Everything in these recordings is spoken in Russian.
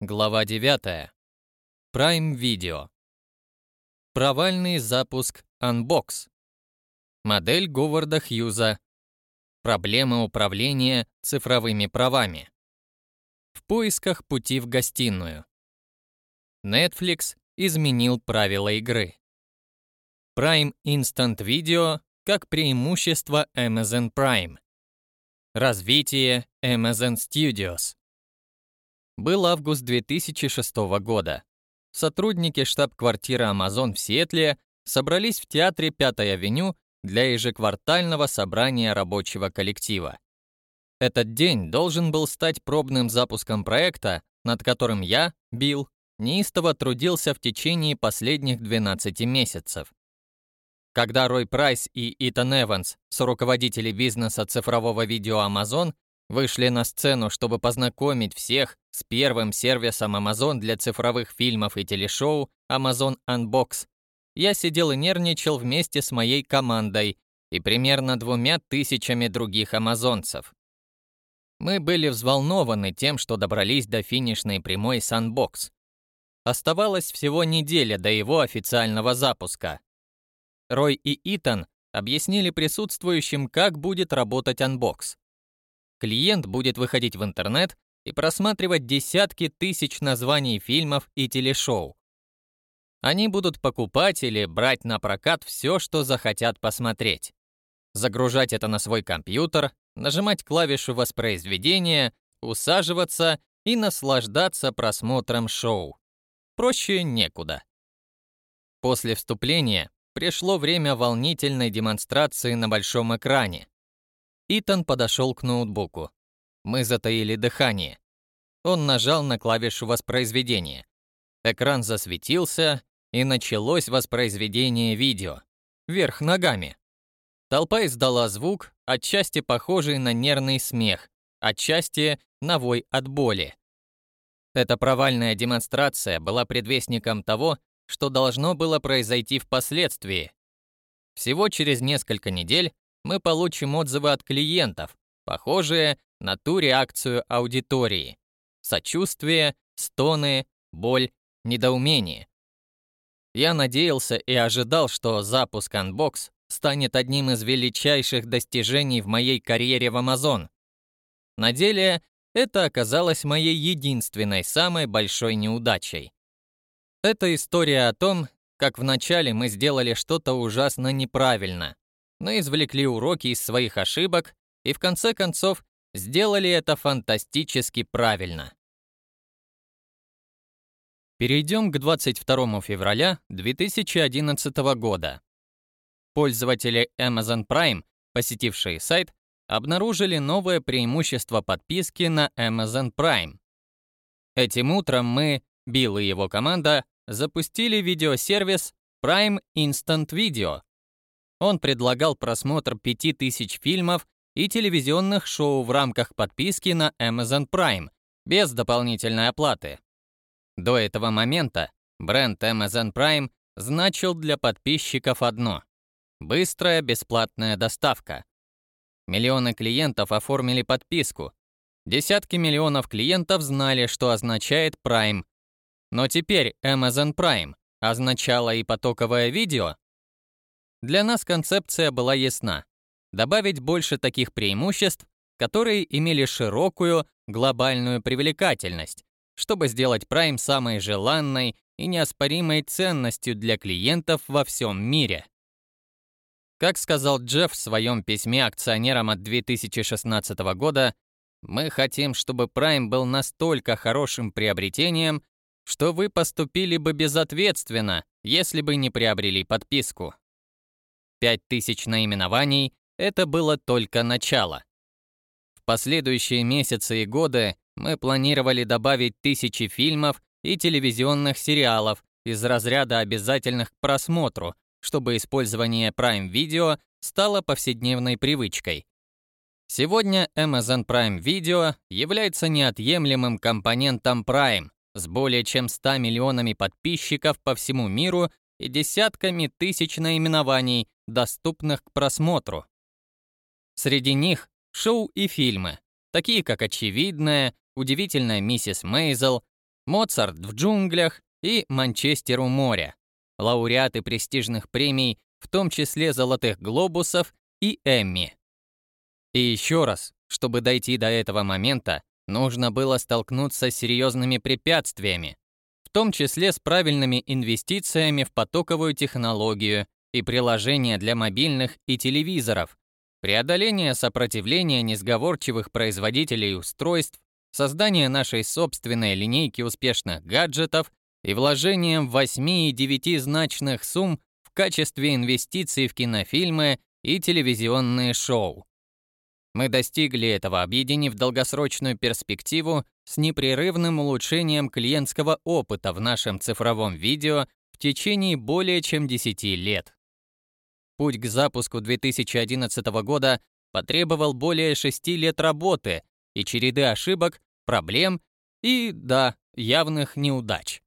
Глава 9. Prime Video. Провальный запуск Unbox. Модель Говарда Хьюза. Проблемы управления цифровыми правами. В поисках пути в гостиную. Netflix изменил правила игры. Prime Instant Video как преимущество Amazon Prime. Развитие Amazon Studios. Был август 2006 года. Сотрудники штаб-квартиры Amazon в Сиэтле собрались в театре Пятой авеню для ежеквартального собрания рабочего коллектива. Этот день должен был стать пробным запуском проекта, над которым я, Билл, неистово трудился в течение последних 12 месяцев. Когда Рой Прайс и Итан Эванс, руководители бизнеса цифрового видео Amazon, вышли на сцену, чтобы познакомить всех с первым сервисом Amazon для цифровых фильмов и телешоу Amazon Unbox. Я сидел и нервничал вместе с моей командой и примерно двумя тысячами других амазонцев. Мы были взволнованы тем, что добрались до финишной прямой с Unbox. Оставалось всего неделя до его официального запуска. Рой и Итан объяснили присутствующим, как будет работать Unbox. Клиент будет выходить в интернет и просматривать десятки тысяч названий фильмов и телешоу. Они будут покупать или брать на прокат все, что захотят посмотреть. Загружать это на свой компьютер, нажимать клавишу воспроизведения, усаживаться и наслаждаться просмотром шоу. Проще некуда. После вступления пришло время волнительной демонстрации на большом экране. Итан подошел к ноутбуку. Мы затаили дыхание. Он нажал на клавишу воспроизведения. Экран засветился, и началось воспроизведение видео. Вверх ногами. Толпа издала звук, отчасти похожий на нервный смех, отчасти на вой от боли. Эта провальная демонстрация была предвестником того, что должно было произойти впоследствии. Всего через несколько недель мы получим отзывы от клиентов, похожие на ту реакцию аудитории. Сочувствие, стоны, боль, недоумение. Я надеялся и ожидал, что запуск Unbox станет одним из величайших достижений в моей карьере в Amazon. На деле это оказалось моей единственной самой большой неудачей. Это история о том, как вначале мы сделали что-то ужасно неправильно, но извлекли уроки из своих ошибок и в конце концов сделали это фантастически правильно. Перейдем к 22 февраля 2011 года. Пользователи Amazon Prime, посетившие сайт, обнаружили новое преимущество подписки на Amazon Prime. Этим утром мы, Билл и его команда, запустили видеосервис Prime Instant Video, он предлагал просмотр 5000 фильмов и телевизионных шоу в рамках подписки на Amazon Prime без дополнительной оплаты. До этого момента бренд Amazon Prime значил для подписчиков одно — быстрая бесплатная доставка. Миллионы клиентов оформили подписку. Десятки миллионов клиентов знали, что означает Prime. Но теперь Amazon Prime означало и потоковое видео, для нас концепция была ясна. Добавить больше таких преимуществ, которые имели широкую глобальную привлекательность, чтобы сделать Prime самой желанной и неоспоримой ценностью для клиентов во всем мире. Как сказал Джефф в своем письме акционерам от 2016 года, мы хотим, чтобы Prime был настолько хорошим приобретением, что вы поступили бы безответственно, если бы не приобрели подписку. 5000 наименований — это было только начало. В последующие месяцы и годы мы планировали добавить тысячи фильмов и телевизионных сериалов из разряда обязательных к просмотру, чтобы использование Prime Video стало повседневной привычкой. Сегодня Amazon Prime Video является неотъемлемым компонентом Prime с более чем 100 миллионами подписчиков по всему миру и десятками тысяч наименований, доступных к просмотру. Среди них шоу и фильмы, такие как «Очевидное», «Удивительная миссис Мейзел», Моцарт в джунглях и Манчестер у моря, лауреаты престижных премий, в том числе «Золотых глобусов» и «Эмми». И еще раз, чтобы дойти до этого момента, нужно было столкнуться с серьезными препятствиями, в том числе с правильными инвестициями в потоковую технологию и приложения для мобильных и телевизоров, преодоление сопротивления несговорчивых производителей устройств, создание нашей собственной линейки успешных гаджетов и вложением 8 и 9-значных сумм в качестве инвестиций в кинофильмы и телевизионные шоу. Мы достигли этого, объединив долгосрочную перспективу с непрерывным улучшением клиентского опыта в нашем цифровом видео в течение более чем 10 лет. Путь к запуску 2011 года потребовал более 6 лет работы и череды ошибок, проблем и, да, явных неудач.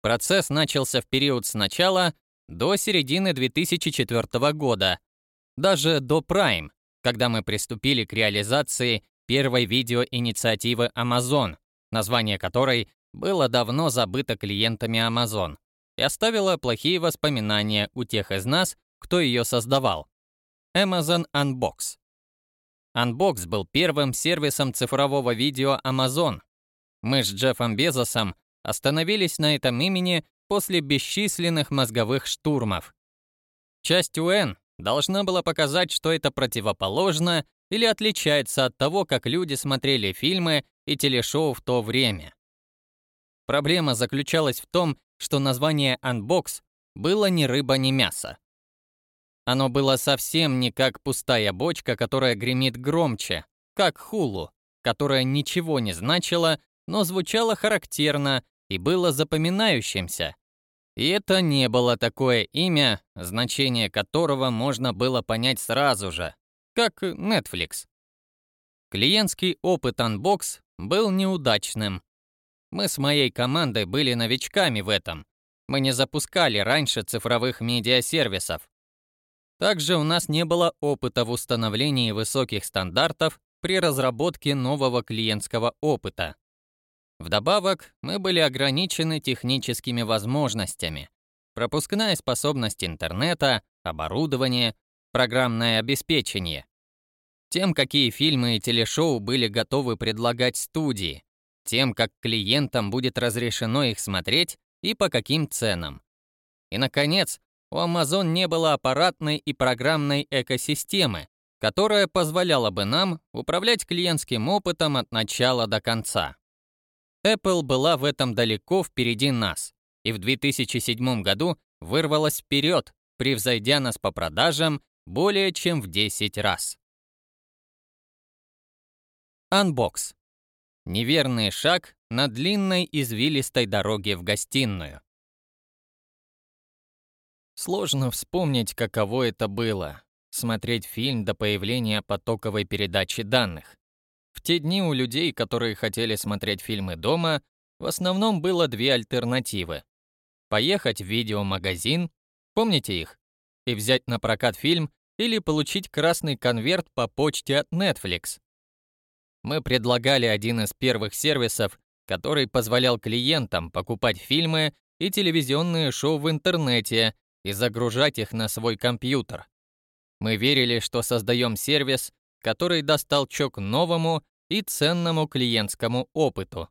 Процесс начался в период с начала до середины 2004 года, даже до Prime, когда мы приступили к реализации первой видеоинициативы Amazon, название которой было давно забыто клиентами Amazon и оставило плохие воспоминания у тех из нас, кто ее создавал. Amazon Unbox. Unbox был первым сервисом цифрового видео Amazon. Мы с Джеффом Безосом остановились на этом имени после бесчисленных мозговых штурмов. Часть UN должна была показать, что это противоположно или отличается от того, как люди смотрели фильмы и телешоу в то время. Проблема заключалась в том, что название Unbox было ни рыба, ни мясо. Оно было совсем не как пустая бочка, которая гремит громче, как хулу, которая ничего не значила, но звучала характерно и было запоминающимся. И это не было такое имя, значение которого можно было понять сразу же, как Netflix. Клиентский опыт Unbox был неудачным. Мы с моей командой были новичками в этом. Мы не запускали раньше цифровых медиасервисов. Также у нас не было опыта в установлении высоких стандартов при разработке нового клиентского опыта. Вдобавок, мы были ограничены техническими возможностями. Пропускная способность интернета, оборудование, программное обеспечение. Тем, какие фильмы и телешоу были готовы предлагать студии, тем, как клиентам будет разрешено их смотреть и по каким ценам. И, наконец, у Amazon не было аппаратной и программной экосистемы, которая позволяла бы нам управлять клиентским опытом от начала до конца. Apple была в этом далеко впереди нас, и в 2007 году вырвалась вперед, превзойдя нас по продажам более чем в 10 раз. Unbox. Неверный шаг на длинной извилистой дороге в гостиную. Сложно вспомнить, каково это было — смотреть фильм до появления потоковой передачи данных. В те дни у людей, которые хотели смотреть фильмы дома, в основном было две альтернативы. Поехать в видеомагазин, помните их, и взять на прокат фильм или получить красный конверт по почте от Netflix. Мы предлагали один из первых сервисов, который позволял клиентам покупать фильмы и телевизионные шоу в интернете и загружать их на свой компьютер. Мы верили, что создаем сервис, который даст толчок новому и ценному клиентскому опыту.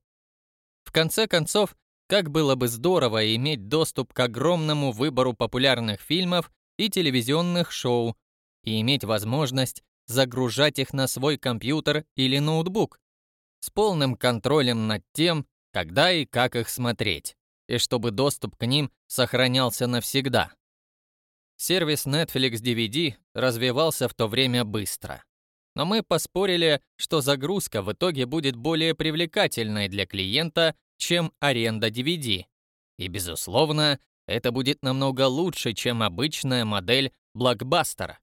В конце концов, как было бы здорово иметь доступ к огромному выбору популярных фильмов и телевизионных шоу и иметь возможность загружать их на свой компьютер или ноутбук с полным контролем над тем, когда и как их смотреть, и чтобы доступ к ним сохранялся навсегда. Сервис Netflix DVD развивался в то время быстро. Но мы поспорили, что загрузка в итоге будет более привлекательной для клиента, чем аренда DVD. И, безусловно, это будет намного лучше, чем обычная модель блокбастера.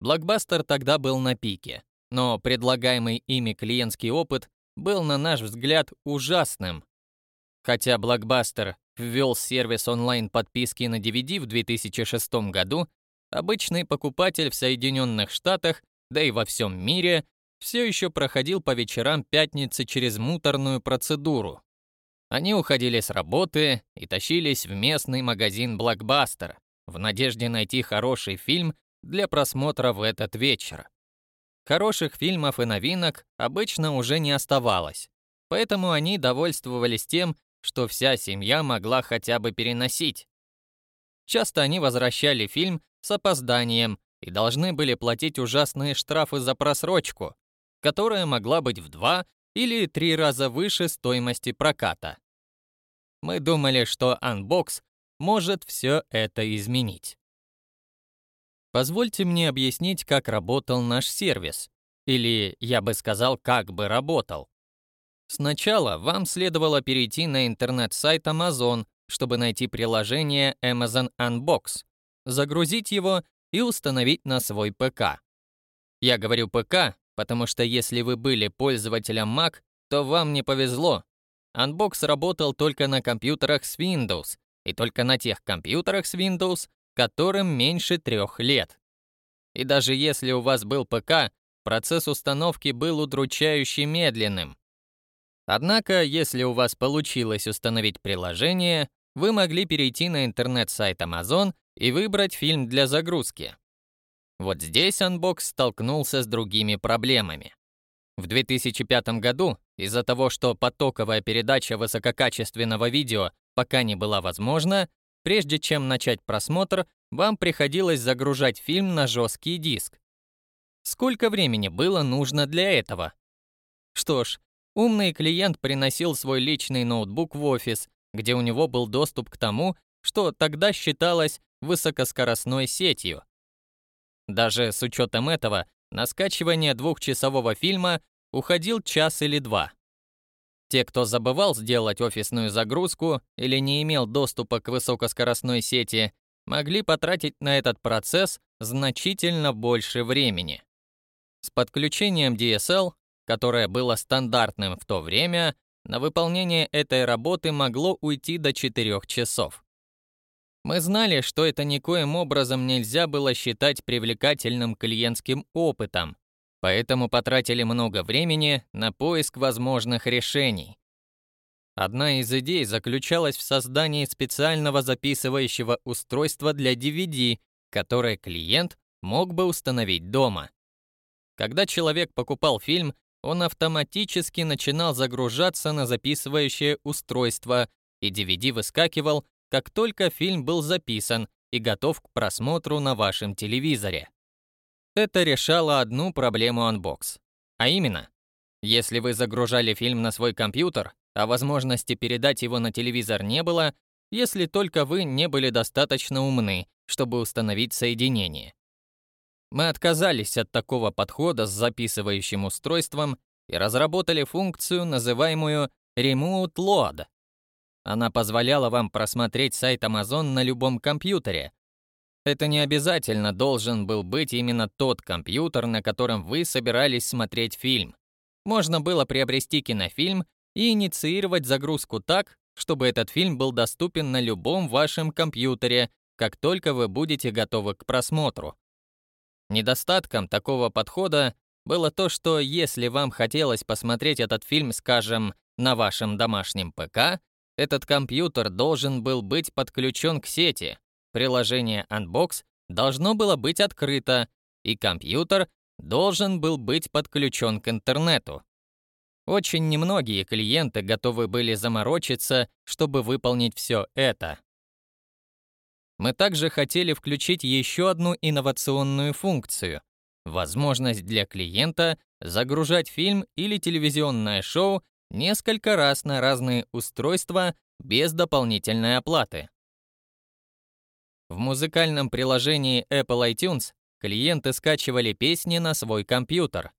Блокбастер тогда был на пике, но предлагаемый ими клиентский опыт был, на наш взгляд, ужасным. Хотя блокбастер ввел сервис онлайн-подписки на DVD в 2006 году, обычный покупатель в Соединенных Штатах, да и во всем мире, все еще проходил по вечерам пятницы через муторную процедуру. Они уходили с работы и тащились в местный магазин «Блокбастер» в надежде найти хороший фильм для просмотра в этот вечер. Хороших фильмов и новинок обычно уже не оставалось, поэтому они довольствовались тем, что вся семья могла хотя бы переносить. Часто они возвращали фильм с опозданием и должны были платить ужасные штрафы за просрочку, которая могла быть в два или три раза выше стоимости проката. Мы думали, что Unbox может все это изменить. Позвольте мне объяснить, как работал наш сервис. Или, я бы сказал, как бы работал. Сначала вам следовало перейти на интернет-сайт Amazon, чтобы найти приложение Amazon Unbox, загрузить его и установить на свой ПК. Я говорю ПК, потому что если вы были пользователем Mac, то вам не повезло. Unbox работал только на компьютерах с Windows и только на тех компьютерах с Windows, которым меньше трех лет. И даже если у вас был ПК, процесс установки был удручающе медленным. Однако, если у вас получилось установить приложение, вы могли перейти на интернет-сайт Amazon и выбрать фильм для загрузки. Вот здесь Unbox столкнулся с другими проблемами. В 2005 году, из-за того, что потоковая передача высококачественного видео пока не была возможна, Прежде чем начать просмотр, вам приходилось загружать фильм на жесткий диск. Сколько времени было нужно для этого? Что ж, умный клиент приносил свой личный ноутбук в офис, где у него был доступ к тому, что тогда считалось высокоскоростной сетью. Даже с учетом этого, на скачивание двухчасового фильма уходил час или два. Те, кто забывал сделать офисную загрузку или не имел доступа к высокоскоростной сети, могли потратить на этот процесс значительно больше времени. С подключением DSL, которое было стандартным в то время, на выполнение этой работы могло уйти до 4 часов. Мы знали, что это никоим образом нельзя было считать привлекательным клиентским опытом, поэтому потратили много времени на поиск возможных решений. Одна из идей заключалась в создании специального записывающего устройства для DVD, которое клиент мог бы установить дома. Когда человек покупал фильм, он автоматически начинал загружаться на записывающее устройство, и DVD выскакивал, как только фильм был записан и готов к просмотру на вашем телевизоре. Это решало одну проблему Unbox. А именно, если вы загружали фильм на свой компьютер, а возможности передать его на телевизор не было, если только вы не были достаточно умны, чтобы установить соединение. Мы отказались от такого подхода с записывающим устройством и разработали функцию, называемую Remote Load. Она позволяла вам просмотреть сайт Amazon на любом компьютере, это не обязательно должен был быть именно тот компьютер, на котором вы собирались смотреть фильм. Можно было приобрести кинофильм и инициировать загрузку так, чтобы этот фильм был доступен на любом вашем компьютере, как только вы будете готовы к просмотру. Недостатком такого подхода было то, что если вам хотелось посмотреть этот фильм, скажем, на вашем домашнем ПК, этот компьютер должен был быть подключен к сети, Приложение Unbox должно было быть открыто, и компьютер должен был быть подключен к интернету. Очень немногие клиенты готовы были заморочиться, чтобы выполнить все это. Мы также хотели включить еще одну инновационную функцию — возможность для клиента загружать фильм или телевизионное шоу несколько раз на разные устройства без дополнительной оплаты. В музыкальном приложении Apple iTunes клиенты скачивали песни на свой компьютер.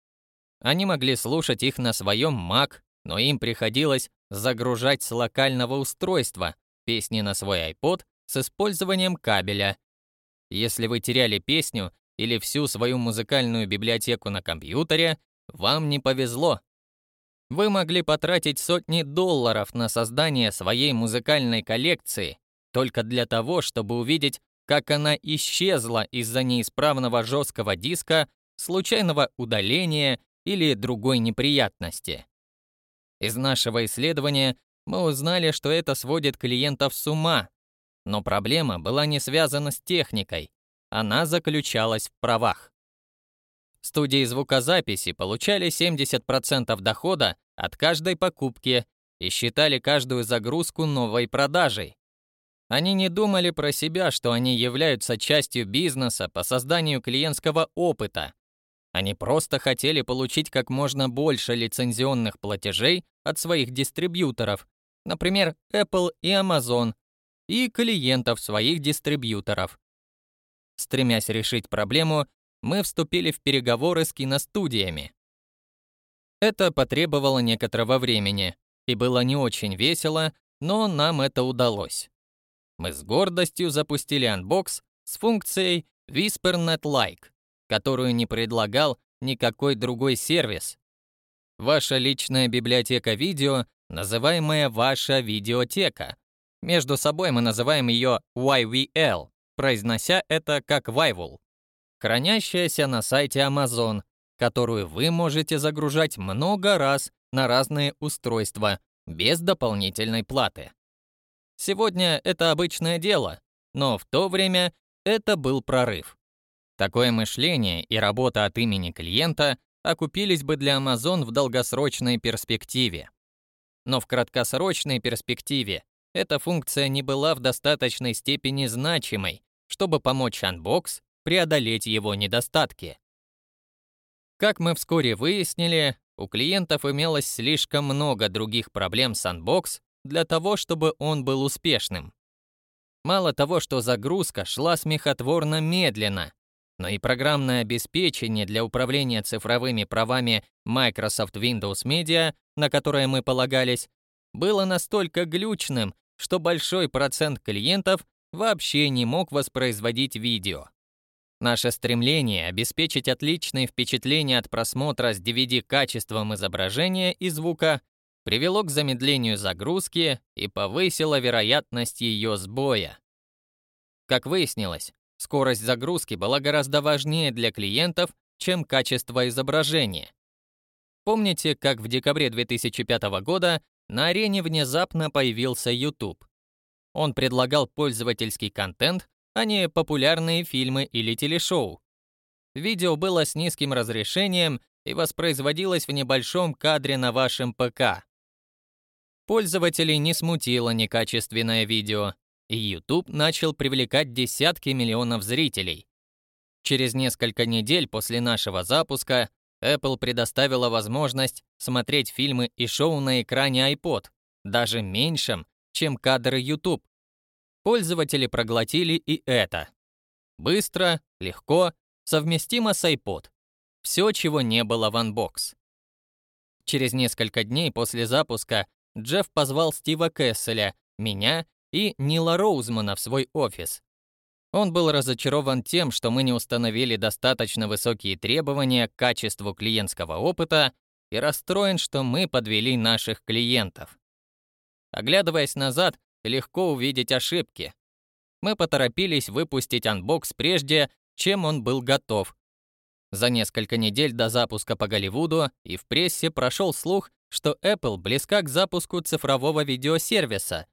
Они могли слушать их на своем Mac, но им приходилось загружать с локального устройства песни на свой iPod с использованием кабеля. Если вы теряли песню или всю свою музыкальную библиотеку на компьютере, вам не повезло. Вы могли потратить сотни долларов на создание своей музыкальной коллекции, только для того, чтобы увидеть, как она исчезла из-за неисправного жесткого диска, случайного удаления или другой неприятности. Из нашего исследования мы узнали, что это сводит клиентов с ума. Но проблема была не связана с техникой, она заключалась в правах. Студии звукозаписи получали 70% дохода от каждой покупки и считали каждую загрузку новой продажей. Они не думали про себя, что они являются частью бизнеса по созданию клиентского опыта. Они просто хотели получить как можно больше лицензионных платежей от своих дистрибьюторов, например, Apple и Amazon, и клиентов своих дистрибьюторов. Стремясь решить проблему, мы вступили в переговоры с киностудиями. Это потребовало некоторого времени и было не очень весело, но нам это удалось. Мы с гордостью запустили Unbox с функцией Whispernet-like, которую не предлагал никакой другой сервис. Ваша личная библиотека видео, называемая ваша видеотека. Между собой мы называем ее YVL, произнося это как Vival, хранящаяся на сайте Amazon, которую вы можете загружать много раз на разные устройства без дополнительной платы. Сегодня это обычное дело, но в то время это был прорыв. Такое мышление и работа от имени клиента окупились бы для Amazon в долгосрочной перспективе. Но в краткосрочной перспективе эта функция не была в достаточной степени значимой, чтобы помочь Unbox преодолеть его недостатки. Как мы вскоре выяснили, у клиентов имелось слишком много других проблем с Unbox для того, чтобы он был успешным. Мало того, что загрузка шла смехотворно медленно, но и программное обеспечение для управления цифровыми правами Microsoft Windows Media, на которое мы полагались, было настолько глючным, что большой процент клиентов вообще не мог воспроизводить видео. Наше стремление обеспечить отличные впечатления от просмотра с DVD качеством изображения и звука привело к замедлению загрузки и повысило вероятность ее сбоя. Как выяснилось, скорость загрузки была гораздо важнее для клиентов, чем качество изображения. Помните, как в декабре 2005 года на арене внезапно появился YouTube? Он предлагал пользовательский контент, а не популярные фильмы или телешоу. Видео было с низким разрешением и воспроизводилось в небольшом кадре на вашем ПК. Пользователей не смутило некачественное видео, и YouTube начал привлекать десятки миллионов зрителей. Через несколько недель после нашего запуска Apple предоставила возможность смотреть фильмы и шоу на экране iPod, даже меньшем, чем кадры YouTube. Пользователи проглотили и это. Быстро, легко, совместимо с iPod. Все, чего не было в Unbox. Через несколько дней после запуска Джефф позвал Стива Кесселя, меня и Нила Роузмана в свой офис. Он был разочарован тем, что мы не установили достаточно высокие требования к качеству клиентского опыта и расстроен, что мы подвели наших клиентов. Оглядываясь назад, легко увидеть ошибки. Мы поторопились выпустить Unbox прежде, чем он был готов. За несколько недель до запуска по Голливуду и в прессе прошел слух, что Apple близка к запуску цифрового видеосервиса.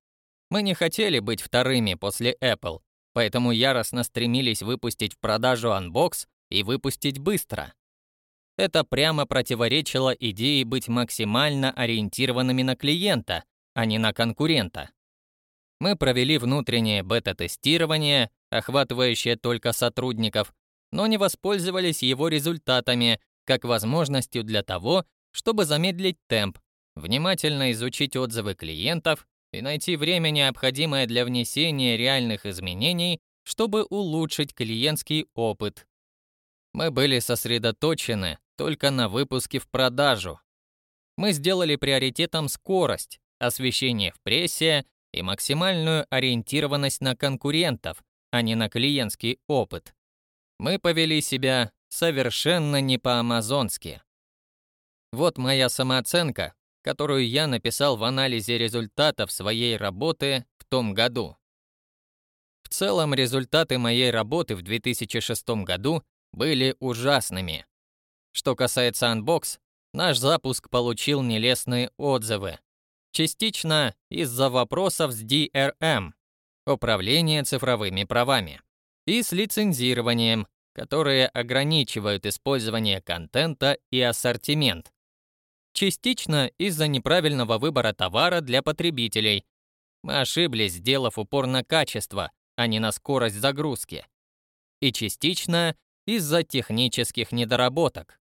Мы не хотели быть вторыми после Apple, поэтому яростно стремились выпустить в продажу Unbox и выпустить быстро. Это прямо противоречило идее быть максимально ориентированными на клиента, а не на конкурента. Мы провели внутреннее бета-тестирование, охватывающее только сотрудников, но не воспользовались его результатами как возможностью для того, чтобы замедлить темп, внимательно изучить отзывы клиентов и найти время, необходимое для внесения реальных изменений, чтобы улучшить клиентский опыт. Мы были сосредоточены только на выпуске в продажу. Мы сделали приоритетом скорость, освещение в прессе и максимальную ориентированность на конкурентов, а не на клиентский опыт. Мы повели себя совершенно не по-амазонски. Вот моя самооценка, которую я написал в анализе результатов своей работы в том году. В целом результаты моей работы в 2006 году были ужасными. Что касается Unbox, наш запуск получил нелестные отзывы. Частично из-за вопросов с DRM, управление цифровыми правами, и с лицензированием, которые ограничивают использование контента и ассортимент. Частично из-за неправильного выбора товара для потребителей. Мы ошиблись, сделав упор на качество, а не на скорость загрузки. И частично из-за технических недоработок.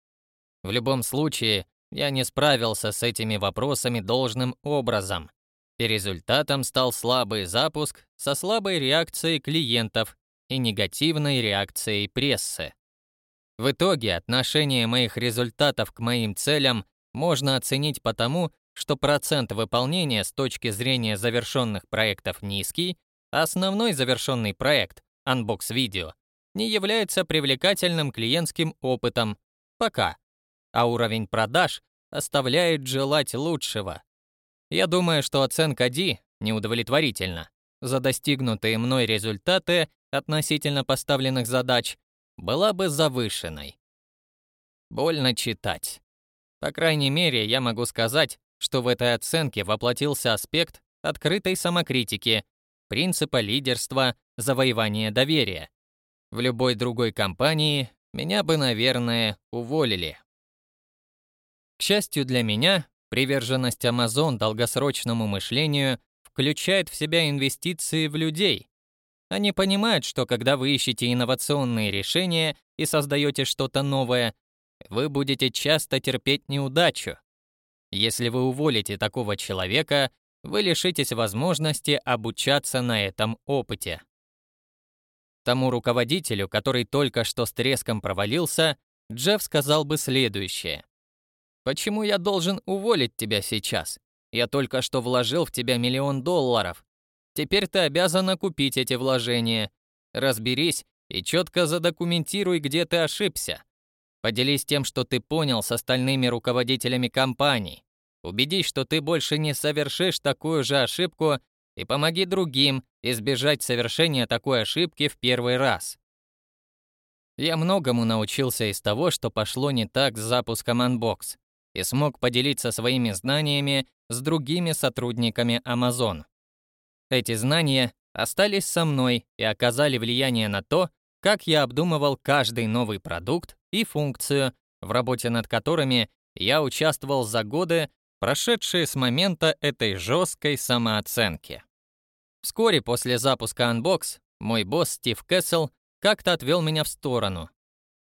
В любом случае, я не справился с этими вопросами должным образом. И результатом стал слабый запуск со слабой реакцией клиентов и негативной реакцией прессы. В итоге отношение моих результатов к моим целям можно оценить по тому, что процент выполнения с точки зрения завершенных проектов низкий, а основной завершенный проект, Unbox Video, не является привлекательным клиентским опытом пока, а уровень продаж оставляет желать лучшего. Я думаю, что оценка D неудовлетворительна. За достигнутые мной результаты относительно поставленных задач была бы завышенной. Больно читать. По крайней мере, я могу сказать, что в этой оценке воплотился аспект открытой самокритики, принципа лидерства, завоевания доверия. В любой другой компании меня бы, наверное, уволили. К счастью для меня, приверженность Amazon долгосрочному мышлению включает в себя инвестиции в людей. Они понимают, что когда вы ищете инновационные решения и создаете что-то новое, вы будете часто терпеть неудачу. Если вы уволите такого человека, вы лишитесь возможности обучаться на этом опыте. Тому руководителю, который только что с треском провалился, Джефф сказал бы следующее. «Почему я должен уволить тебя сейчас? Я только что вложил в тебя миллион долларов. Теперь ты обязан купить эти вложения. Разберись и четко задокументируй, где ты ошибся. Поделись тем, что ты понял с остальными руководителями компаний. Убедись, что ты больше не совершишь такую же ошибку и помоги другим избежать совершения такой ошибки в первый раз. Я многому научился из того, что пошло не так с запуском Unbox, и смог поделиться своими знаниями с другими сотрудниками Amazon. Эти знания остались со мной и оказали влияние на то, как я обдумывал каждый новый продукт и функцию, в работе над которыми я участвовал за годы, прошедшие с момента этой жесткой самооценки. Вскоре после запуска Unbox мой босс Стив Кэссел как-то отвел меня в сторону.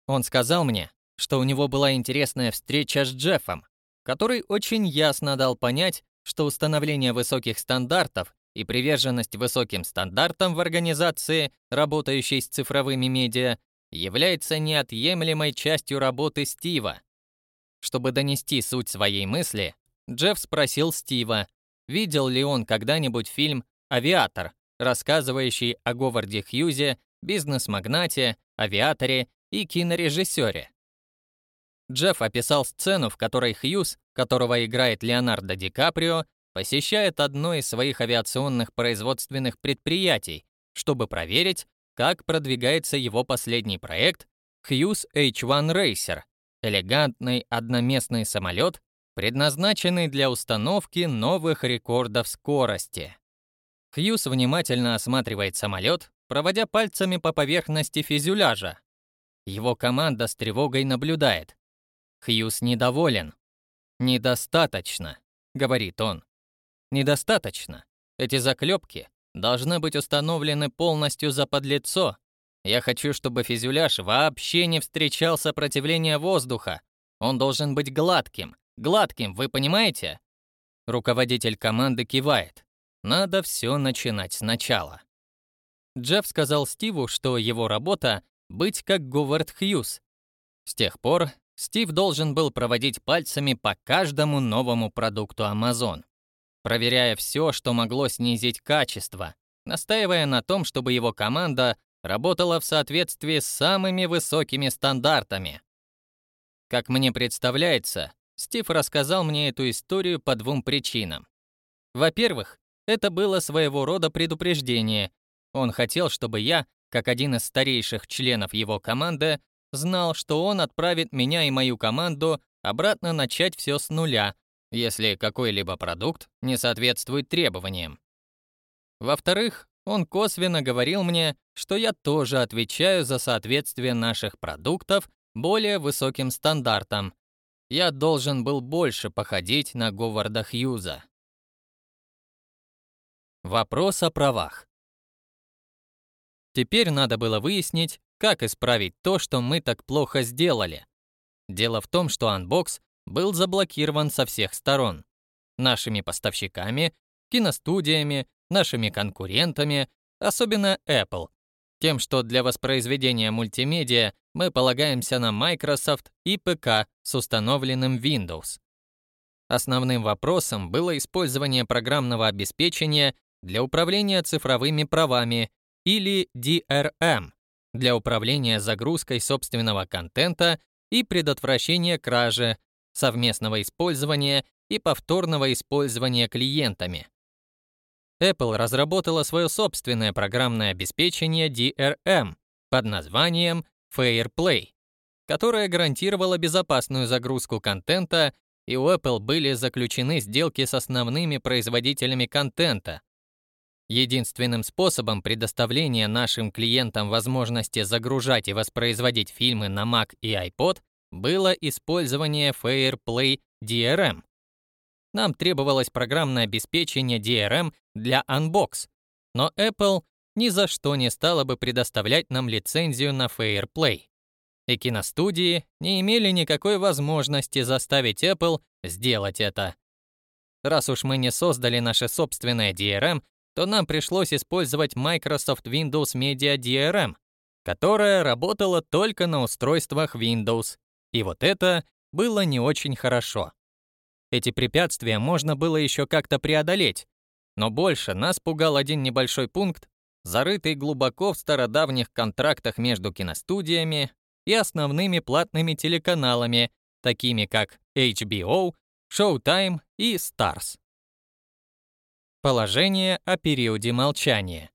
Он сказал мне, что у него была интересная встреча с Джеффом, который очень ясно дал понять, что установление высоких стандартов и приверженность высоким стандартам в организации, работающей с цифровыми медиа, является неотъемлемой частью работы Стива. Чтобы донести суть своей мысли, Джефф спросил Стива, видел ли он когда-нибудь фильм «Авиатор», рассказывающий о Говарде Хьюзе, бизнес-магнате, авиаторе и кинорежиссере. Джефф описал сцену, в которой Хьюз, которого играет Леонардо Ди Каприо, посещает одно из своих авиационных производственных предприятий, чтобы проверить, как продвигается его последний проект Hughes H1 Racer, элегантный одноместный самолет, предназначенный для установки новых рекордов скорости. Хьюз внимательно осматривает самолет, проводя пальцами по поверхности фюзеляжа. Его команда с тревогой наблюдает. Хьюз недоволен. «Недостаточно», — говорит он. «Недостаточно. Эти заклепки должны быть установлены полностью за подлицо. Я хочу, чтобы фюзеляж вообще не встречал сопротивления воздуха. Он должен быть гладким. Гладким, вы понимаете? Руководитель команды кивает. Надо все начинать сначала. Джефф сказал Стиву, что его работа — быть как Говард Хьюз. С тех пор Стив должен был проводить пальцами по каждому новому продукту Amazon проверяя все, что могло снизить качество, настаивая на том, чтобы его команда работала в соответствии с самыми высокими стандартами. Как мне представляется, Стив рассказал мне эту историю по двум причинам. Во-первых, это было своего рода предупреждение. Он хотел, чтобы я, как один из старейших членов его команды, знал, что он отправит меня и мою команду обратно начать все с нуля, если какой-либо продукт не соответствует требованиям. Во-вторых, он косвенно говорил мне, что я тоже отвечаю за соответствие наших продуктов более высоким стандартам. Я должен был больше походить на Говарда Хьюза. Вопрос о правах. Теперь надо было выяснить, как исправить то, что мы так плохо сделали. Дело в том, что Unbox был заблокирован со всех сторон. Нашими поставщиками, киностудиями, нашими конкурентами, особенно Apple. Тем, что для воспроизведения мультимедиа мы полагаемся на Microsoft и ПК с установленным Windows. Основным вопросом было использование программного обеспечения для управления цифровыми правами или DRM для управления загрузкой собственного контента и предотвращения кражи, совместного использования и повторного использования клиентами. Apple разработала свое собственное программное обеспечение DRM под названием FairPlay, которое гарантировало безопасную загрузку контента, и у Apple были заключены сделки с основными производителями контента, Единственным способом предоставления нашим клиентам возможности загружать и воспроизводить фильмы на Mac и iPod было использование FairPlay DRM. Нам требовалось программное обеспечение DRM для Unbox, но Apple ни за что не стала бы предоставлять нам лицензию на FairPlay. И киностудии не имели никакой возможности заставить Apple сделать это. Раз уж мы не создали наше собственное DRM, то нам пришлось использовать Microsoft Windows Media DRM, которая работала только на устройствах Windows. И вот это было не очень хорошо. Эти препятствия можно было еще как-то преодолеть, но больше нас пугал один небольшой пункт, зарытый глубоко в стародавних контрактах между киностудиями и основными платными телеканалами, такими как HBO, Showtime и Stars. Положение о периоде молчания.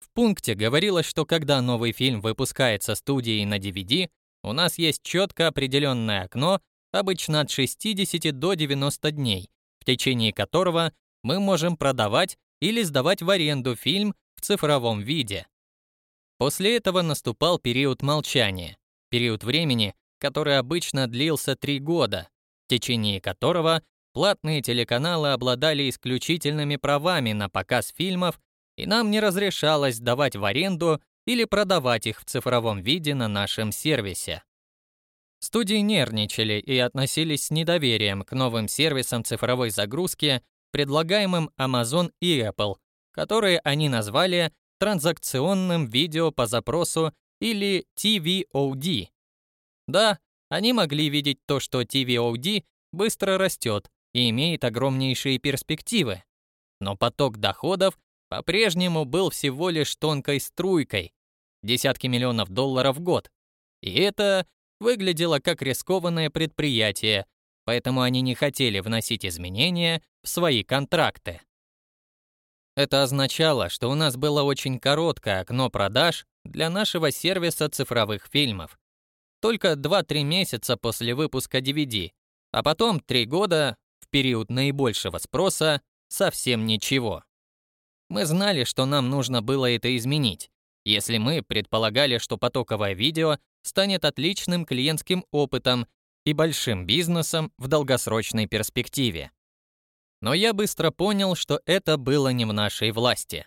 В пункте говорилось, что когда новый фильм выпускается студией на DVD, у нас есть четко определенное окно, обычно от 60 до 90 дней, в течение которого мы можем продавать или сдавать в аренду фильм в цифровом виде. После этого наступал период молчания, период времени, который обычно длился три года, в течение которого платные телеканалы обладали исключительными правами на показ фильмов, и нам не разрешалось давать в аренду или продавать их в цифровом виде на нашем сервисе. Студии нервничали и относились с недоверием к новым сервисам цифровой загрузки, предлагаемым Amazon и Apple, которые они назвали транзакционным видео по запросу или TVOD. Да, они могли видеть то, что TVOD быстро растет, и имеет огромнейшие перспективы. Но поток доходов по-прежнему был всего лишь тонкой струйкой, десятки миллионов долларов в год. И это выглядело как рискованное предприятие, поэтому они не хотели вносить изменения в свои контракты. Это означало, что у нас было очень короткое окно продаж для нашего сервиса цифровых фильмов. Только 2-3 месяца после выпуска DVD, а потом 3 года в период наибольшего спроса совсем ничего. Мы знали, что нам нужно было это изменить, если мы предполагали, что потоковое видео станет отличным клиентским опытом и большим бизнесом в долгосрочной перспективе. Но я быстро понял, что это было не в нашей власти.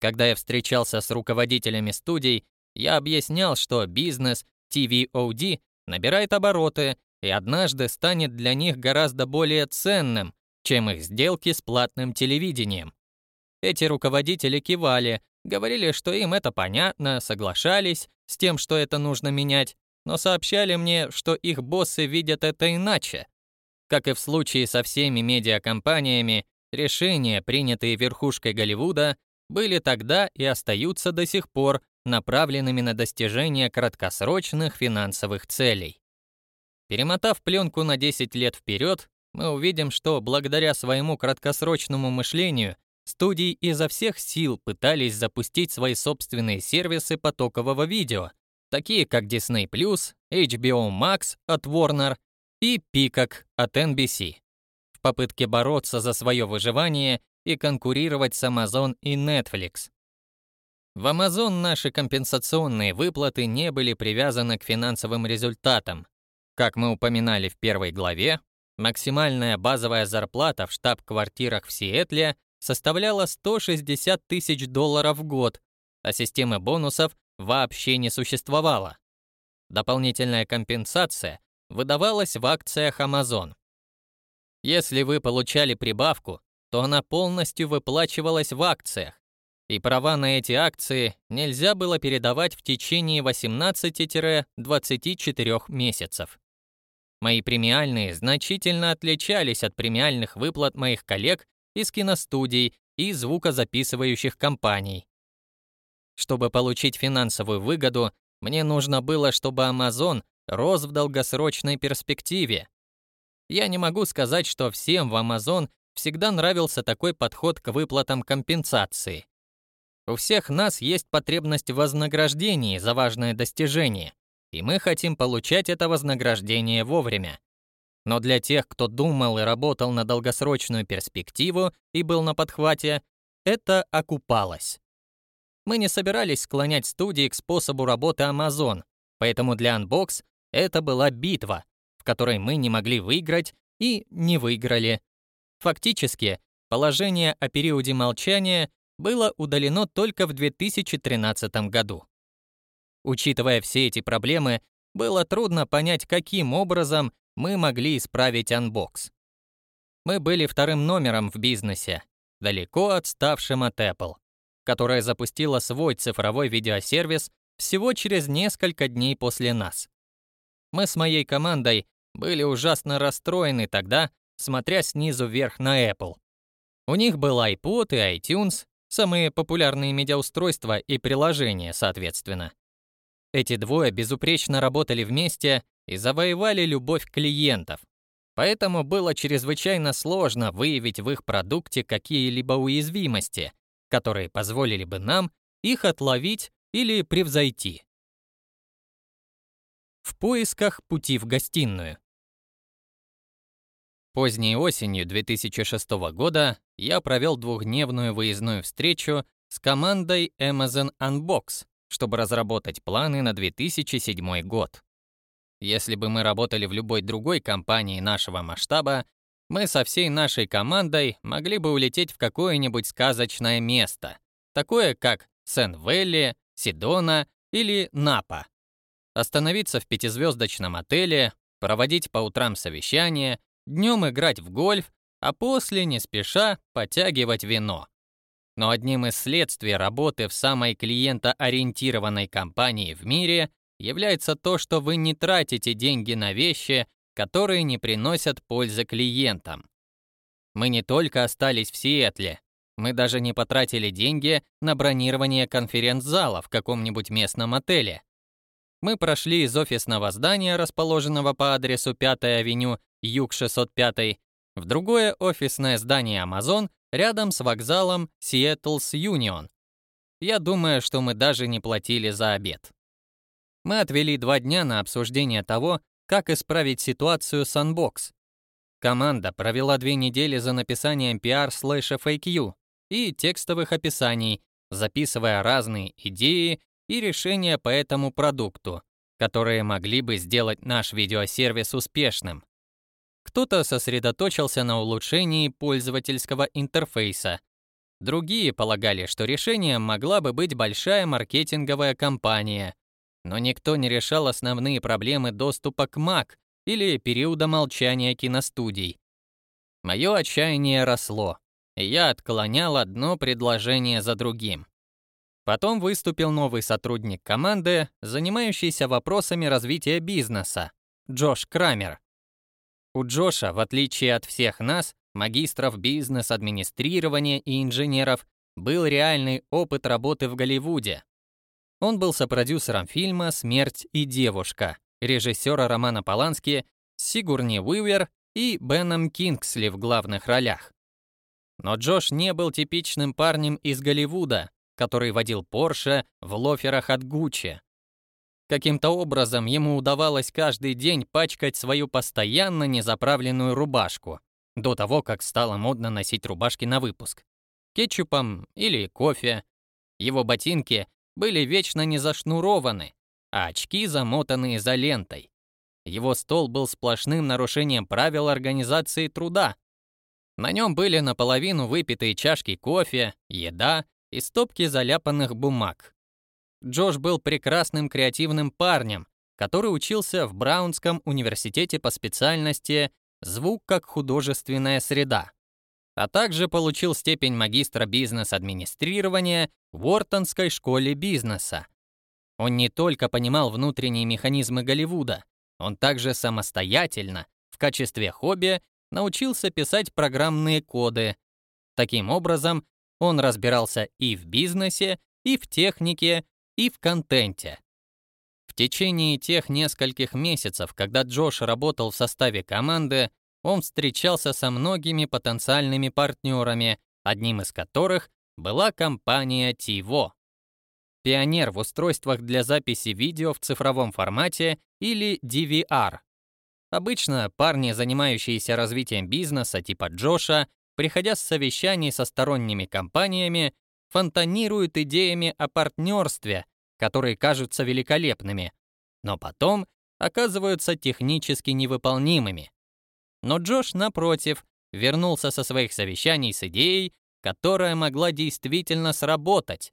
Когда я встречался с руководителями студий, я объяснял, что бизнес TVOD набирает обороты и однажды станет для них гораздо более ценным, чем их сделки с платным телевидением. Эти руководители кивали, говорили, что им это понятно, соглашались с тем, что это нужно менять, но сообщали мне, что их боссы видят это иначе. Как и в случае со всеми медиакомпаниями, решения, принятые верхушкой Голливуда, были тогда и остаются до сих пор направленными на достижение краткосрочных финансовых целей. Перемотав пленку на 10 лет вперед, мы увидим, что благодаря своему краткосрочному мышлению студии изо всех сил пытались запустить свои собственные сервисы потокового видео, такие как Disney+, HBO Max от Warner и Peacock от NBC. попытке бороться за свое выживание и конкурировать с Amazon и Netflix. В Amazon наши компенсационные выплаты не были привязаны к финансовым результатам. Как мы упоминали в первой главе, максимальная базовая зарплата в штаб-квартирах в Сиэтле составляла 160 тысяч долларов в год, а системы бонусов вообще не существовало. Дополнительная компенсация выдавалась в акциях Amazon. Если вы получали прибавку, то она полностью выплачивалась в акциях, и права на эти акции нельзя было передавать в течение 18-24 месяцев. Мои премиальные значительно отличались от премиальных выплат моих коллег из киностудий и звукозаписывающих компаний. Чтобы получить финансовую выгоду, мне нужно было, чтобы Amazon рос в долгосрочной перспективе. Я не могу сказать, что всем в Amazon всегда нравился такой подход к выплатам компенсации. У всех нас есть потребность в вознаграждении за важное достижение, и мы хотим получать это вознаграждение вовремя. Но для тех, кто думал и работал на долгосрочную перспективу и был на подхвате, это окупалось. Мы не собирались склонять студии к способу работы Amazon, поэтому для Unbox это была битва, в которой мы не могли выиграть и не выиграли. Фактически, положение о периоде молчания было удалено только в 2013 году. Учитывая все эти проблемы, было трудно понять, каким образом мы могли исправить Unbox. Мы были вторым номером в бизнесе, далеко отставшим от Apple, которая запустила свой цифровой видеосервис всего через несколько дней после нас. Мы с моей командой были ужасно расстроены тогда, смотря снизу вверх на Apple. У них был iPod и iTunes, самые популярные медиаустройства и приложения, соответственно. Эти двое безупречно работали вместе и завоевали любовь клиентов. Поэтому было чрезвычайно сложно выявить в их продукте какие-либо уязвимости, которые позволили бы нам их отловить или превзойти. В поисках пути в гостиную. Поздней осенью 2006 года я провел двухдневную выездную встречу с командой Amazon Unbox, чтобы разработать планы на 2007 год. Если бы мы работали в любой другой компании нашего масштаба, мы со всей нашей командой могли бы улететь в какое-нибудь сказочное место, такое как Сен-Велли, Сидона или Напа. Остановиться в пятизвездочном отеле, проводить по утрам совещания, днем играть в гольф, а после, не спеша, подтягивать вино. Но одним из следствий работы в самой клиентоориентированной компании в мире является то, что вы не тратите деньги на вещи, которые не приносят пользы клиентам. Мы не только остались в Сиэтле, мы даже не потратили деньги на бронирование конференц-зала в каком-нибудь местном отеле. Мы прошли из офисного здания, расположенного по адресу 5-я авеню, Юг 605, в другое офисное здание Amazon рядом с вокзалом Seattle's Union. Я думаю, что мы даже не платили за обед. Мы отвели два дня на обсуждение того, как исправить ситуацию с Unbox. Команда провела две недели за написанием PR/FAQ и текстовых описаний, записывая разные идеи и решения по этому продукту, которые могли бы сделать наш видеосервис успешным. Кто-то сосредоточился на улучшении пользовательского интерфейса. Другие полагали, что решением могла бы быть большая маркетинговая кампания. Но никто не решал основные проблемы доступа к Mac или периода молчания киностудий. Мое отчаяние росло, и я отклонял одно предложение за другим. Потом выступил новый сотрудник команды, занимающийся вопросами развития бизнеса, Джош Крамер. У Джоша, в отличие от всех нас, магистров бизнес-администрирования и инженеров, был реальный опыт работы в Голливуде. Он был сопродюсером фильма «Смерть и девушка» режиссера Романа Полански, Сигурни Уивер и Беном Кингсли в главных ролях. Но Джош не был типичным парнем из Голливуда, который водил Порше в лоферах от Гуччи. Каким-то образом ему удавалось каждый день пачкать свою постоянно незаправленную рубашку, до того, как стало модно носить рубашки на выпуск. Кетчупом или кофе. Его ботинки были вечно не зашнурованы, а очки замотаны изолентой. Его стол был сплошным нарушением правил организации труда. На нем были наполовину выпитые чашки кофе, еда и стопки заляпанных бумаг. Джош был прекрасным креативным парнем, который учился в Браунском университете по специальности «Звук как художественная среда», а также получил степень магистра бизнес-администрирования в Уортонской школе бизнеса. Он не только понимал внутренние механизмы Голливуда, он также самостоятельно, в качестве хобби, научился писать программные коды. Таким образом, он разбирался и в бизнесе, и в технике, и в контенте. В течение тех нескольких месяцев, когда Джош работал в составе команды, он встречался со многими потенциальными партнерами, одним из которых была компания TiVo. Пионер в устройствах для записи видео в цифровом формате или DVR. Обычно парни, занимающиеся развитием бизнеса типа Джоша, приходя с совещаний со сторонними компаниями, фонтанируют идеями о партнерстве, которые кажутся великолепными, но потом оказываются технически невыполнимыми. Но Джош, напротив, вернулся со своих совещаний с идеей, которая могла действительно сработать.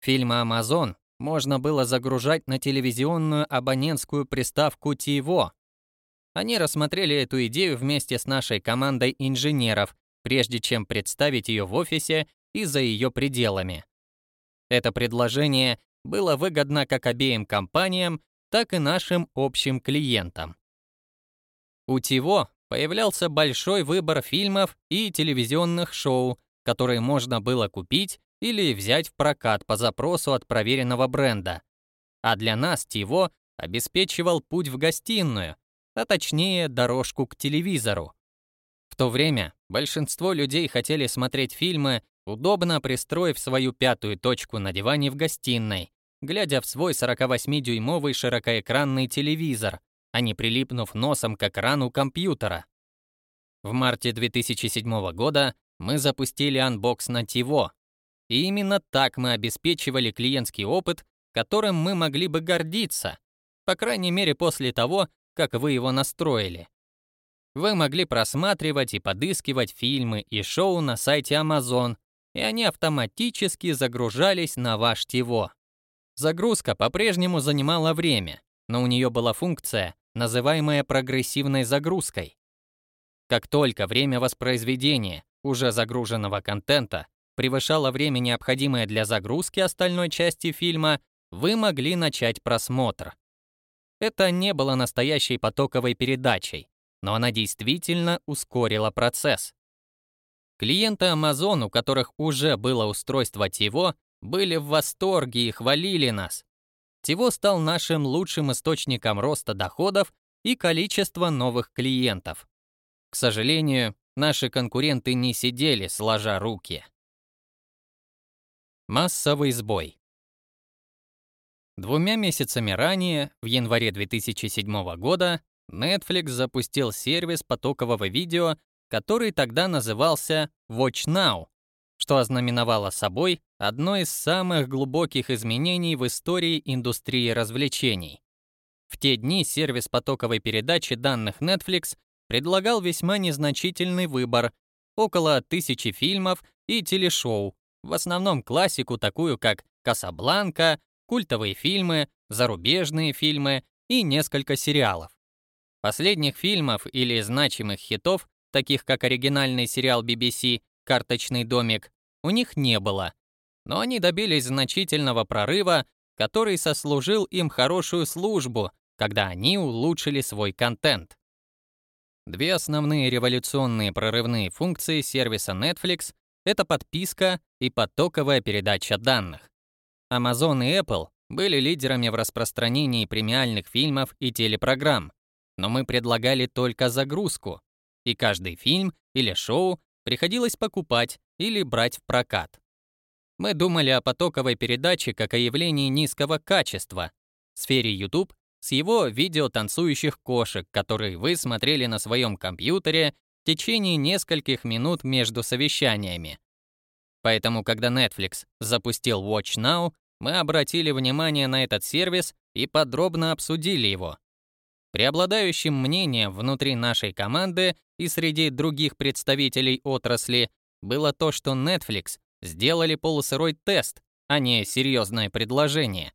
Фильмы «Амазон» можно было загружать на телевизионную абонентскую приставку TiVo. Они рассмотрели эту идею вместе с нашей командой инженеров, прежде чем представить ее в офисе и за ее пределами. Это предложение было выгодно как обеим компаниям, так и нашим общим клиентам. У ТИВО появлялся большой выбор фильмов и телевизионных шоу, которые можно было купить или взять в прокат по запросу от проверенного бренда. А для нас ТИВО обеспечивал путь в гостиную, а точнее дорожку к телевизору. В то время большинство людей хотели смотреть фильмы, удобно пристроив свою пятую точку на диване в гостиной, глядя в свой 48-дюймовый широкоэкранный телевизор, а не прилипнув носом к экрану компьютера. В марте 2007 года мы запустили Unbox на TiVo, и именно так мы обеспечивали клиентский опыт, которым мы могли бы гордиться, по крайней мере после того, как вы его настроили. Вы могли просматривать и подыскивать фильмы и шоу на сайте Amazon, и они автоматически загружались на ваш ТиВо. Загрузка по-прежнему занимала время, но у нее была функция, называемая прогрессивной загрузкой. Как только время воспроизведения уже загруженного контента превышало время, необходимое для загрузки остальной части фильма, вы могли начать просмотр. Это не было настоящей потоковой передачей, но она действительно ускорила процесс. Клиенты Amazon, у которых уже было устройство TiVo, были в восторге и хвалили нас. Тиво стал нашим лучшим источником роста доходов и количества новых клиентов. К сожалению, наши конкуренты не сидели сложа руки. Массовый сбой. Двумя месяцами ранее, в январе 2007 года, Netflix запустил сервис потокового видео, который тогда назывался Watch Now, что ознаменовало собой одно из самых глубоких изменений в истории индустрии развлечений. В те дни сервис потоковой передачи данных Netflix предлагал весьма незначительный выбор, около тысячи фильмов и телешоу, в основном классику такую как «Касабланка», культовые фильмы, зарубежные фильмы и несколько сериалов. Последних фильмов или значимых хитов, таких как оригинальный сериал BBC карточный домик, у них не было. Но они добились значительного прорыва, который сослужил им хорошую службу, когда они улучшили свой контент. Две основные революционные прорывные функции сервиса Netflix — это подписка и потоковая передача данных. Amazon и Apple были лидерами в распространении премиальных фильмов и телепрограмм, но мы предлагали только загрузку, и каждый фильм или шоу приходилось покупать или брать в прокат. Мы думали о потоковой передаче как о явлении низкого качества, в сфере YouTube с его видео танцующих кошек, которые вы смотрели на своем компьютере, течение нескольких минут между совещаниями. Поэтому, когда Netflix запустил Watch Now, мы обратили внимание на этот сервис и подробно обсудили его. Преобладающим мнением внутри нашей команды и среди других представителей отрасли было то, что Netflix сделали полусырой тест, а не серьезное предложение.